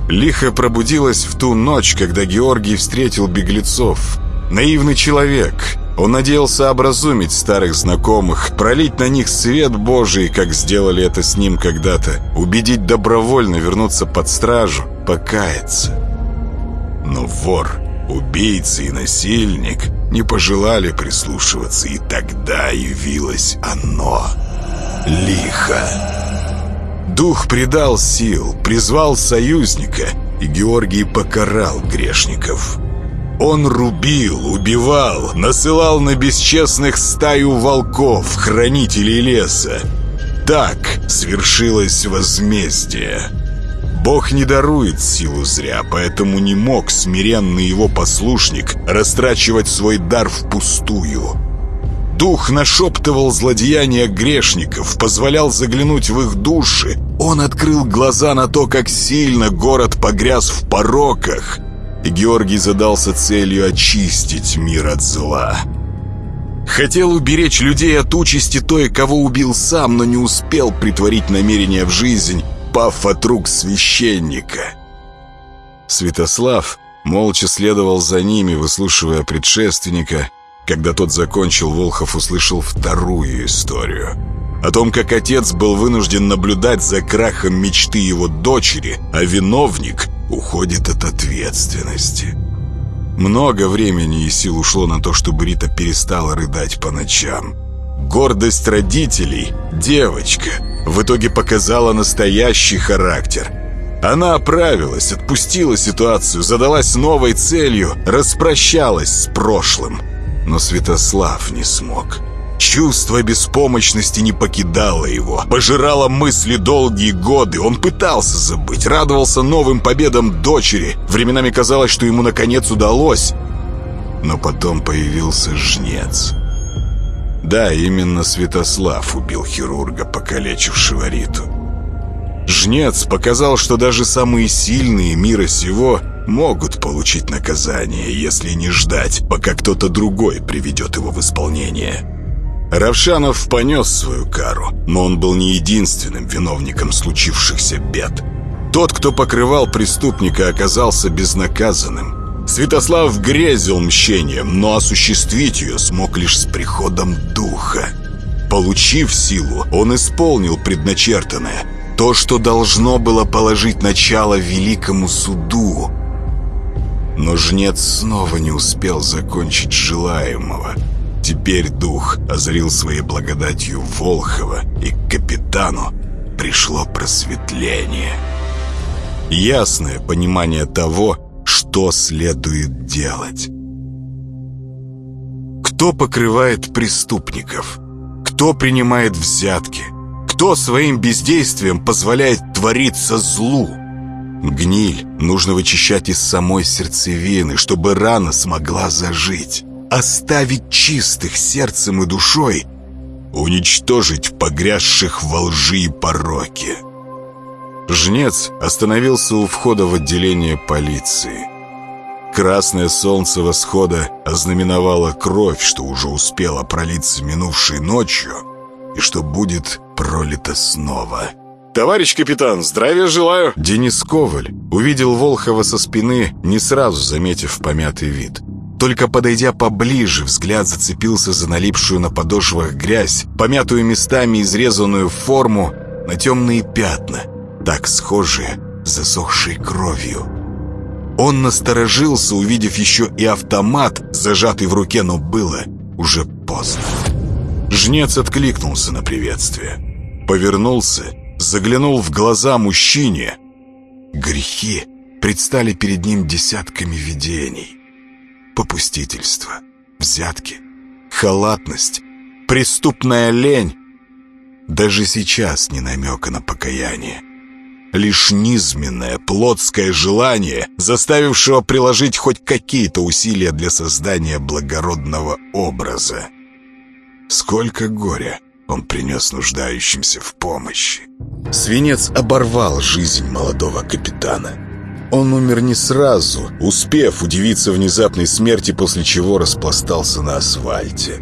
Лихо пробудилась в ту ночь, когда Георгий встретил беглецов. Наивный человек. Он надеялся образумить старых знакомых, пролить на них свет Божий, как сделали это с ним когда-то, убедить добровольно вернуться под стражу, покаяться. Но вор, убийца и насильник не пожелали прислушиваться, и тогда явилось оно. Лихо. Дух придал сил, призвал союзника, и Георгий покарал грешников. Он рубил, убивал, насылал на бесчестных стаю волков, хранителей леса. Так свершилось возмездие. Бог не дарует силу зря, поэтому не мог смиренный его послушник растрачивать свой дар впустую. Дух нашептывал злодеяния грешников, позволял заглянуть в их души. Он открыл глаза на то, как сильно город погряз в пороках. И Георгий задался целью очистить мир от зла. Хотел уберечь людей от участи той, кого убил сам, но не успел притворить намерение в жизнь, пав от рук священника. Святослав молча следовал за ними, выслушивая предшественника – когда тот закончил, Волхов услышал вторую историю. О том, как отец был вынужден наблюдать за крахом мечты его дочери, а виновник уходит от ответственности. Много времени и сил ушло на то, чтобы Рита перестала рыдать по ночам. Гордость родителей, девочка, в итоге показала настоящий характер. Она оправилась, отпустила ситуацию, задалась новой целью, распрощалась с прошлым. Но Святослав не смог. Чувство беспомощности не покидало его, пожирало мысли долгие годы. Он пытался забыть, радовался новым победам дочери. Временами казалось, что ему наконец удалось. Но потом появился жнец. Да, именно Святослав убил хирурга, покалечившего Риту. Жнец показал, что даже самые сильные мира сего могут получить наказание, если не ждать, пока кто-то другой приведет его в исполнение. Равшанов понес свою кару, но он был не единственным виновником случившихся бед. Тот, кто покрывал преступника, оказался безнаказанным. Святослав грезил мщением, но осуществить ее смог лишь с приходом духа. Получив силу, он исполнил предначертанное, то, что должно было положить начало великому суду. Но жнец снова не успел закончить желаемого – Теперь дух озарил своей благодатью Волхова, и к капитану пришло просветление. Ясное понимание того, что следует делать. Кто покрывает преступников? Кто принимает взятки? Кто своим бездействием позволяет твориться злу? Гниль нужно вычищать из самой сердцевины, чтобы рана смогла зажить оставить чистых сердцем и душой, уничтожить погрязших во лжи и пороке. Жнец остановился у входа в отделение полиции. Красное солнце восхода ознаменовало кровь, что уже успела пролиться минувшей ночью и что будет пролито снова. «Товарищ капитан, здравия желаю!» Денис Коваль увидел Волхова со спины, не сразу заметив помятый вид – только подойдя поближе, взгляд зацепился за налипшую на подошвах грязь, помятую местами изрезанную форму, на темные пятна, так схожие с засохшей кровью. Он насторожился, увидев еще и автомат, зажатый в руке, но было уже поздно. Жнец откликнулся на приветствие. Повернулся, заглянул в глаза мужчине. Грехи предстали перед ним десятками видений попустительство, взятки, халатность, преступная лень. Даже сейчас не намека на покаяние. Лишь низменное, плотское желание, заставившего приложить хоть какие-то усилия для создания благородного образа. Сколько горя он принес нуждающимся в помощи. Свинец оборвал жизнь молодого капитана. Он умер не сразу, успев удивиться внезапной смерти, после чего распластался на асфальте.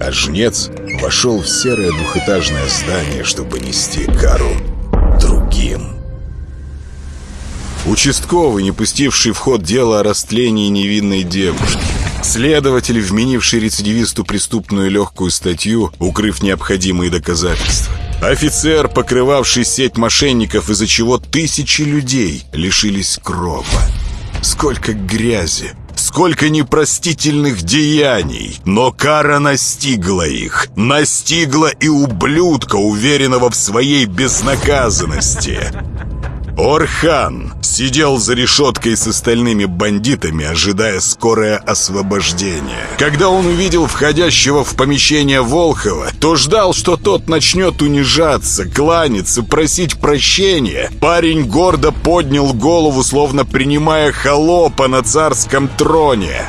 А жнец вошел в серое двухэтажное здание, чтобы нести кару другим. Участковый, не пустивший в ход дело о растлении невинной девушки. Следователь, вменивший рецидивисту преступную легкую статью, укрыв необходимые доказательства. Офицер, покрывавший сеть мошенников, из-за чего тысячи людей лишились крова. Сколько грязи, сколько непростительных деяний, но кара настигла их, настигла и ублюдка, уверенного в своей безнаказанности. Орхан сидел за решеткой с остальными бандитами, ожидая скорое освобождение. Когда он увидел входящего в помещение Волхова, то ждал, что тот начнет унижаться, кланяться, просить прощения. Парень гордо поднял голову, словно принимая холопа на царском троне.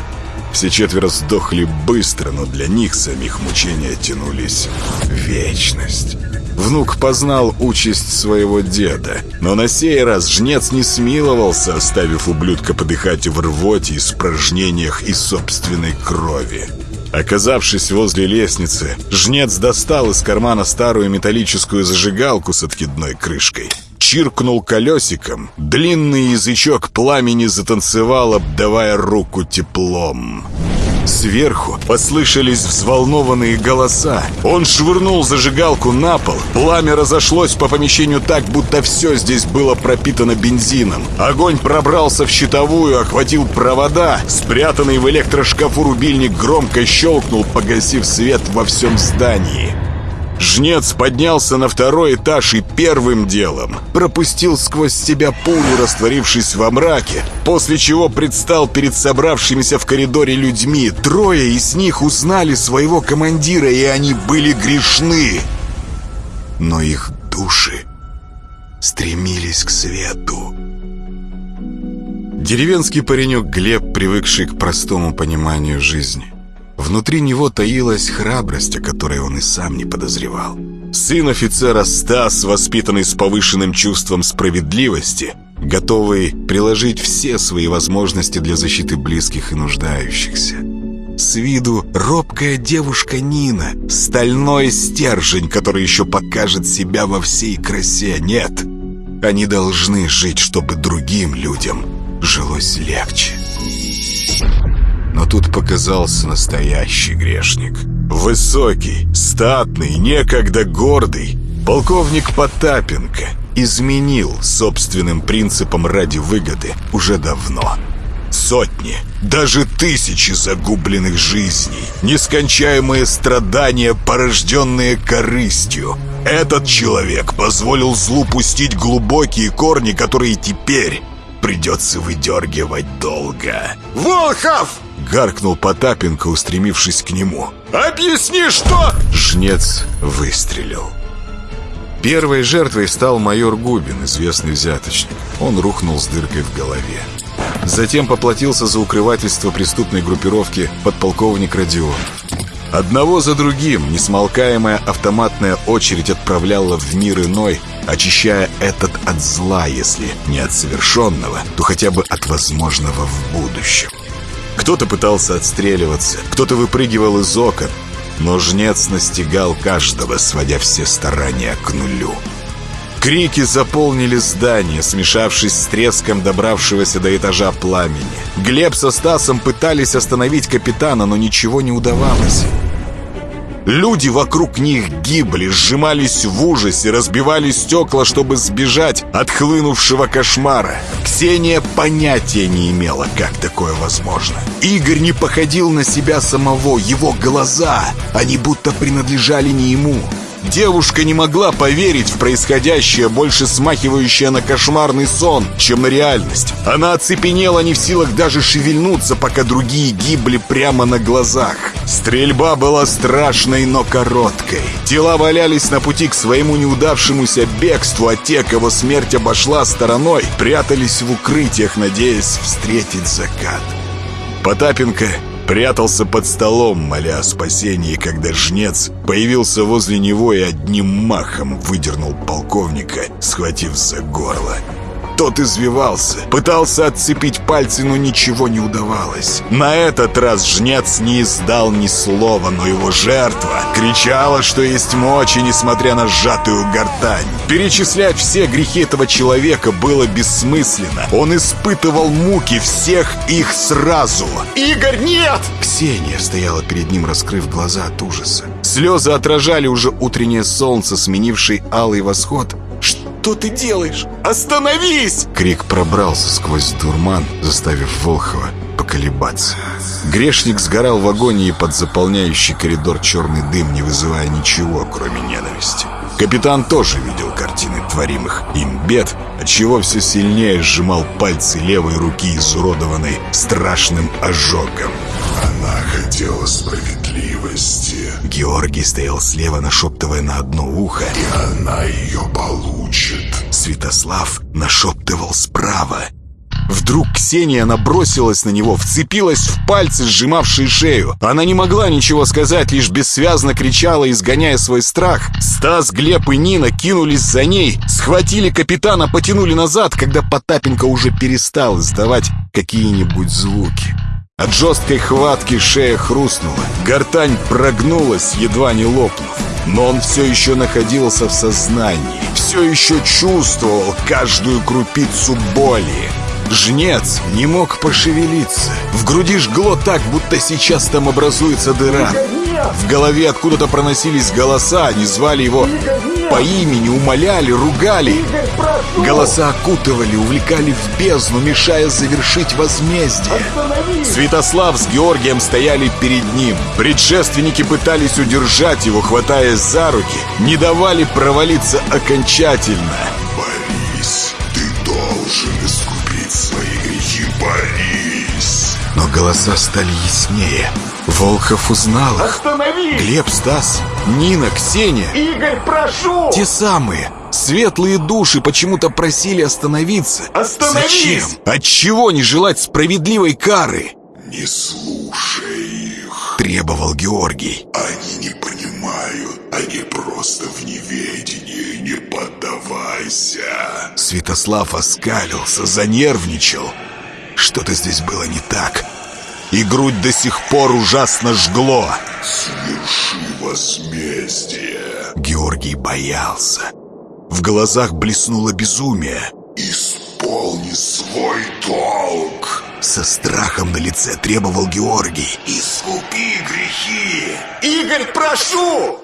Все четверо сдохли быстро, но для них самих мучения тянулись в вечность. Внук познал участь своего деда, но на сей раз жнец не смиловался, оставив ублюдка подыхать в рвоте, испражнениях и собственной крови. Оказавшись возле лестницы, жнец достал из кармана старую металлическую зажигалку с откидной крышкой. Чиркнул колесиком, длинный язычок пламени затанцевал, обдавая руку теплом. Сверху послышались взволнованные голоса. Он швырнул зажигалку на пол. Пламя разошлось по помещению так, будто все здесь было пропитано бензином. Огонь пробрался в щитовую, охватил провода. Спрятанный в электрошкафу рубильник громко щелкнул, погасив свет во всем здании. Жнец поднялся на второй этаж и первым делом пропустил сквозь себя пулю, растворившись во мраке, после чего предстал перед собравшимися в коридоре людьми. Трое из них узнали своего командира, и они были грешны. Но их души стремились к свету. Деревенский паренек Глеб, привыкший к простому пониманию жизни. Внутри него таилась храбрость, о которой он и сам не подозревал. Сын офицера Стас, воспитанный с повышенным чувством справедливости, готовый приложить все свои возможности для защиты близких и нуждающихся. С виду робкая девушка Нина, стальной стержень, который еще покажет себя во всей красе. Нет, они должны жить, чтобы другим людям жилось легче. Но тут показался настоящий грешник. Высокий, статный, некогда гордый. Полковник Потапенко изменил собственным принципам ради выгоды уже давно. Сотни, даже тысячи загубленных жизней, нескончаемые страдания, порожденные корыстью. Этот человек позволил злу пустить глубокие корни, которые теперь придется выдергивать долго. «Волхов!» — гаркнул Потапенко, устремившись к нему. «Объясни, что...» Жнец выстрелил. Первой жертвой стал майор Губин, известный взяточник. Он рухнул с дыркой в голове. Затем поплатился за укрывательство преступной группировки подполковник Родион. Одного за другим несмолкаемая автоматная очередь отправляла в мир иной, очищая этот от зла, если не от совершенного, то хотя бы от возможного в будущем. Кто-то пытался отстреливаться, кто-то выпрыгивал из окон, но жнец настигал каждого, сводя все старания к нулю. Крики заполнили здание, смешавшись с треском добравшегося до этажа пламени. Глеб со Стасом пытались остановить капитана, но ничего не удавалось. Люди вокруг них гибли, сжимались в ужасе, разбивали стекла, чтобы сбежать от хлынувшего кошмара. Ксения понятия не имела, как такое возможно. Игорь не походил на себя самого, его глаза, они будто принадлежали не ему. Девушка не могла поверить в происходящее, больше смахивающее на кошмарный сон, чем на реальность. Она оцепенела не в силах даже шевельнуться, пока другие гибли прямо на глазах. Стрельба была страшной, но короткой. Тела валялись на пути к своему неудавшемуся бегству, а те, кого смерть обошла стороной, прятались в укрытиях, надеясь встретить закат. Потапенко прятался под столом, моля о спасении, когда жнец появился возле него и одним махом выдернул полковника, схватив за горло. Тот извивался, пытался отцепить пальцы, но ничего не удавалось. На этот раз жнец не издал ни слова, но его жертва кричала, что есть мочи, несмотря на сжатую гортань. Перечислять все грехи этого человека было бессмысленно. Он испытывал муки всех их сразу. «Игорь, нет!» Ксения стояла перед ним, раскрыв глаза от ужаса. Слезы отражали уже утреннее солнце, сменивший алый восход, что ты делаешь? Остановись!» Крик пробрался сквозь дурман, заставив Волхова поколебаться. Грешник сгорал в агонии под заполняющий коридор черный дым, не вызывая ничего, кроме ненависти. Капитан тоже видел картины творимых им бед, отчего все сильнее сжимал пальцы левой руки, изуродованной страшным ожогом. Она хотела справедливости. Георгий стоял слева, нашептывая на одно ухо. И она ее получит. Святослав нашептывал справа. Вдруг Ксения набросилась на него, вцепилась в пальцы, сжимавшие шею. Она не могла ничего сказать, лишь бессвязно кричала, изгоняя свой страх. Стас, Глеб и Нина кинулись за ней, схватили капитана, потянули назад, когда Потапенко уже перестал издавать какие-нибудь звуки. От жесткой хватки шея хрустнула, гортань прогнулась, едва не лопнув. Но он все еще находился в сознании, все еще чувствовал каждую крупицу боли. Жнец не мог пошевелиться. В груди жгло так, будто сейчас там образуется дыра. В голове откуда-то проносились голоса, они звали его по имени, умоляли, ругали. Голоса окутывали, увлекали в бездну, мешая завершить возмездие. Святослав с Георгием стояли перед ним. Предшественники пытались удержать его, хватаясь за руки, не давали провалиться окончательно. Борис, ты должен искупить свои грехи, Борис. Но голоса стали яснее. Волхов узнал их. Останови! Глеб, Стас, Нина, Ксения. Игорь, прошу! Те самые. Светлые души почему-то просили остановиться. Остановись! Зачем? Отчего не желать справедливой кары? Не слушай их. Требовал Георгий. Они не понимают. Они просто в неведении. Не поддавайся. Святослав оскалился, занервничал. Что-то здесь было не так. И грудь до сих пор ужасно жгло. Сверши возмездие. Георгий боялся. В глазах блеснуло безумие. Исполни свой долг. Со страхом на лице требовал Георгий. Искупи грехи. Игорь, прошу!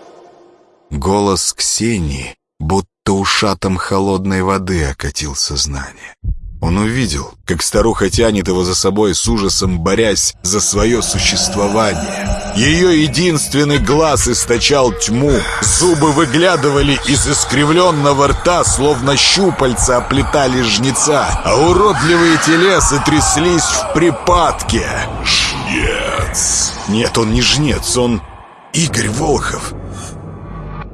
Голос Ксении будто ушатом холодной воды окатил сознание. Он увидел, как старуха тянет его за собой с ужасом, борясь за свое существование. Ее единственный глаз источал тьму, зубы выглядывали из искривленного рта, словно щупальца оплетали жнеца, а уродливые телеса тряслись в припадке. Жнец. Нет, он не жнец, он Игорь Волхов.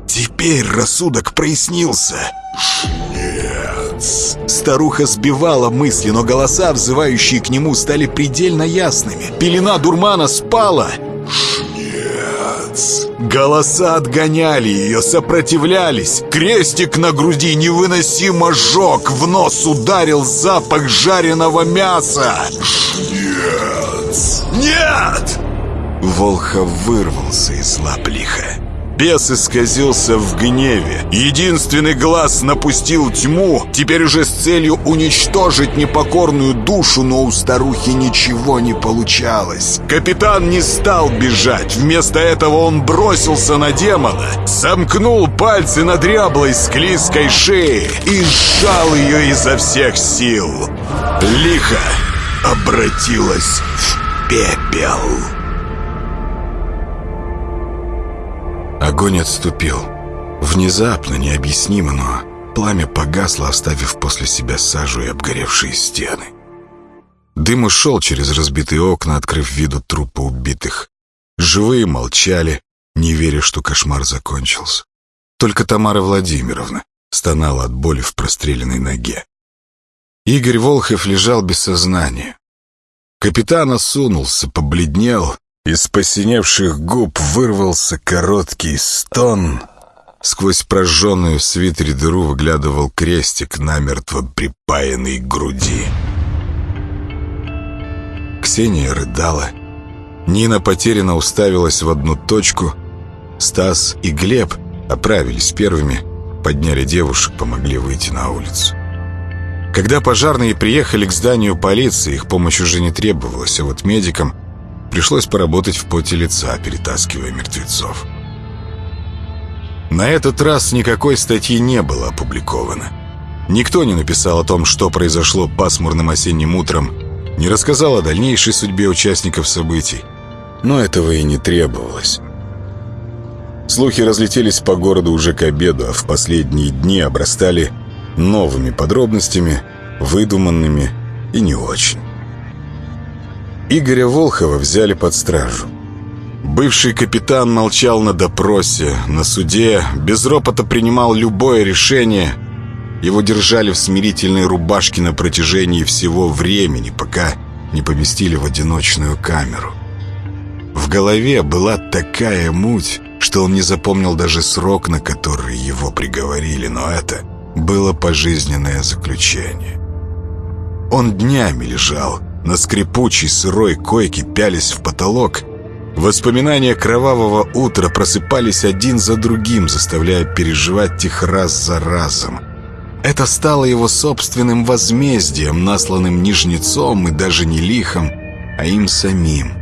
Теперь рассудок прояснился. Жнец. Старуха сбивала мысли, но голоса, взывающие к нему, стали предельно ясными. Пелена дурмана спала. Жнец. Голоса отгоняли ее, сопротивлялись. Крестик на груди невыносимо жег. В нос ударил запах жареного мяса. Жнец. «Нет!» Волхов вырвался из лап лиха. Бес исказился в гневе. Единственный глаз напустил тьму, теперь уже с целью уничтожить непокорную душу, но у старухи ничего не получалось. Капитан не стал бежать, вместо этого он бросился на демона, сомкнул пальцы на дряблой склизкой шее и сжал ее изо всех сил. Лихо обратилась в пепел. Огонь отступил. Внезапно, необъяснимо, но пламя погасло, оставив после себя сажу и обгоревшие стены. Дым ушел через разбитые окна, открыв виду трупа убитых. Живые молчали, не веря, что кошмар закончился. Только Тамара Владимировна стонала от боли в простреленной ноге. Игорь Волхов лежал без сознания. Капитан осунулся, побледнел, из посиневших губ вырвался короткий стон. Сквозь прожженную в свитере дыру выглядывал крестик, намертво припаянный к груди. Ксения рыдала. Нина потерянно уставилась в одну точку. Стас и Глеб оправились первыми, подняли девушек, помогли выйти на улицу. Когда пожарные приехали к зданию полиции, их помощь уже не требовалась, а вот медикам пришлось поработать в поте лица, перетаскивая мертвецов. На этот раз никакой статьи не было опубликовано. Никто не написал о том, что произошло пасмурным осенним утром, не рассказал о дальнейшей судьбе участников событий. Но этого и не требовалось. Слухи разлетелись по городу уже к обеду, а в последние дни обрастали новыми подробностями, выдуманными и не очень. Игоря Волхова взяли под стражу. Бывший капитан молчал на допросе, на суде, без ропота принимал любое решение. Его держали в смирительной рубашке на протяжении всего времени, пока не поместили в одиночную камеру. В голове была такая муть, что он не запомнил даже срок, на который его приговорили, но это было пожизненное заключение. Он днями лежал, на скрипучей сырой койке пялись в потолок. Воспоминания кровавого утра просыпались один за другим, заставляя переживать их раз за разом. Это стало его собственным возмездием, насланным не и даже не лихом, а им самим.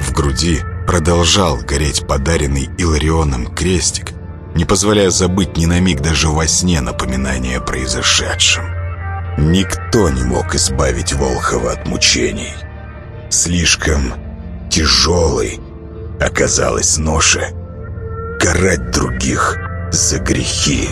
В груди продолжал гореть подаренный Иларионом крестик, не позволяя забыть ни на миг даже во сне напоминание о произошедшем. Никто не мог избавить Волхова от мучений. Слишком тяжелой оказалась ноша карать других за грехи.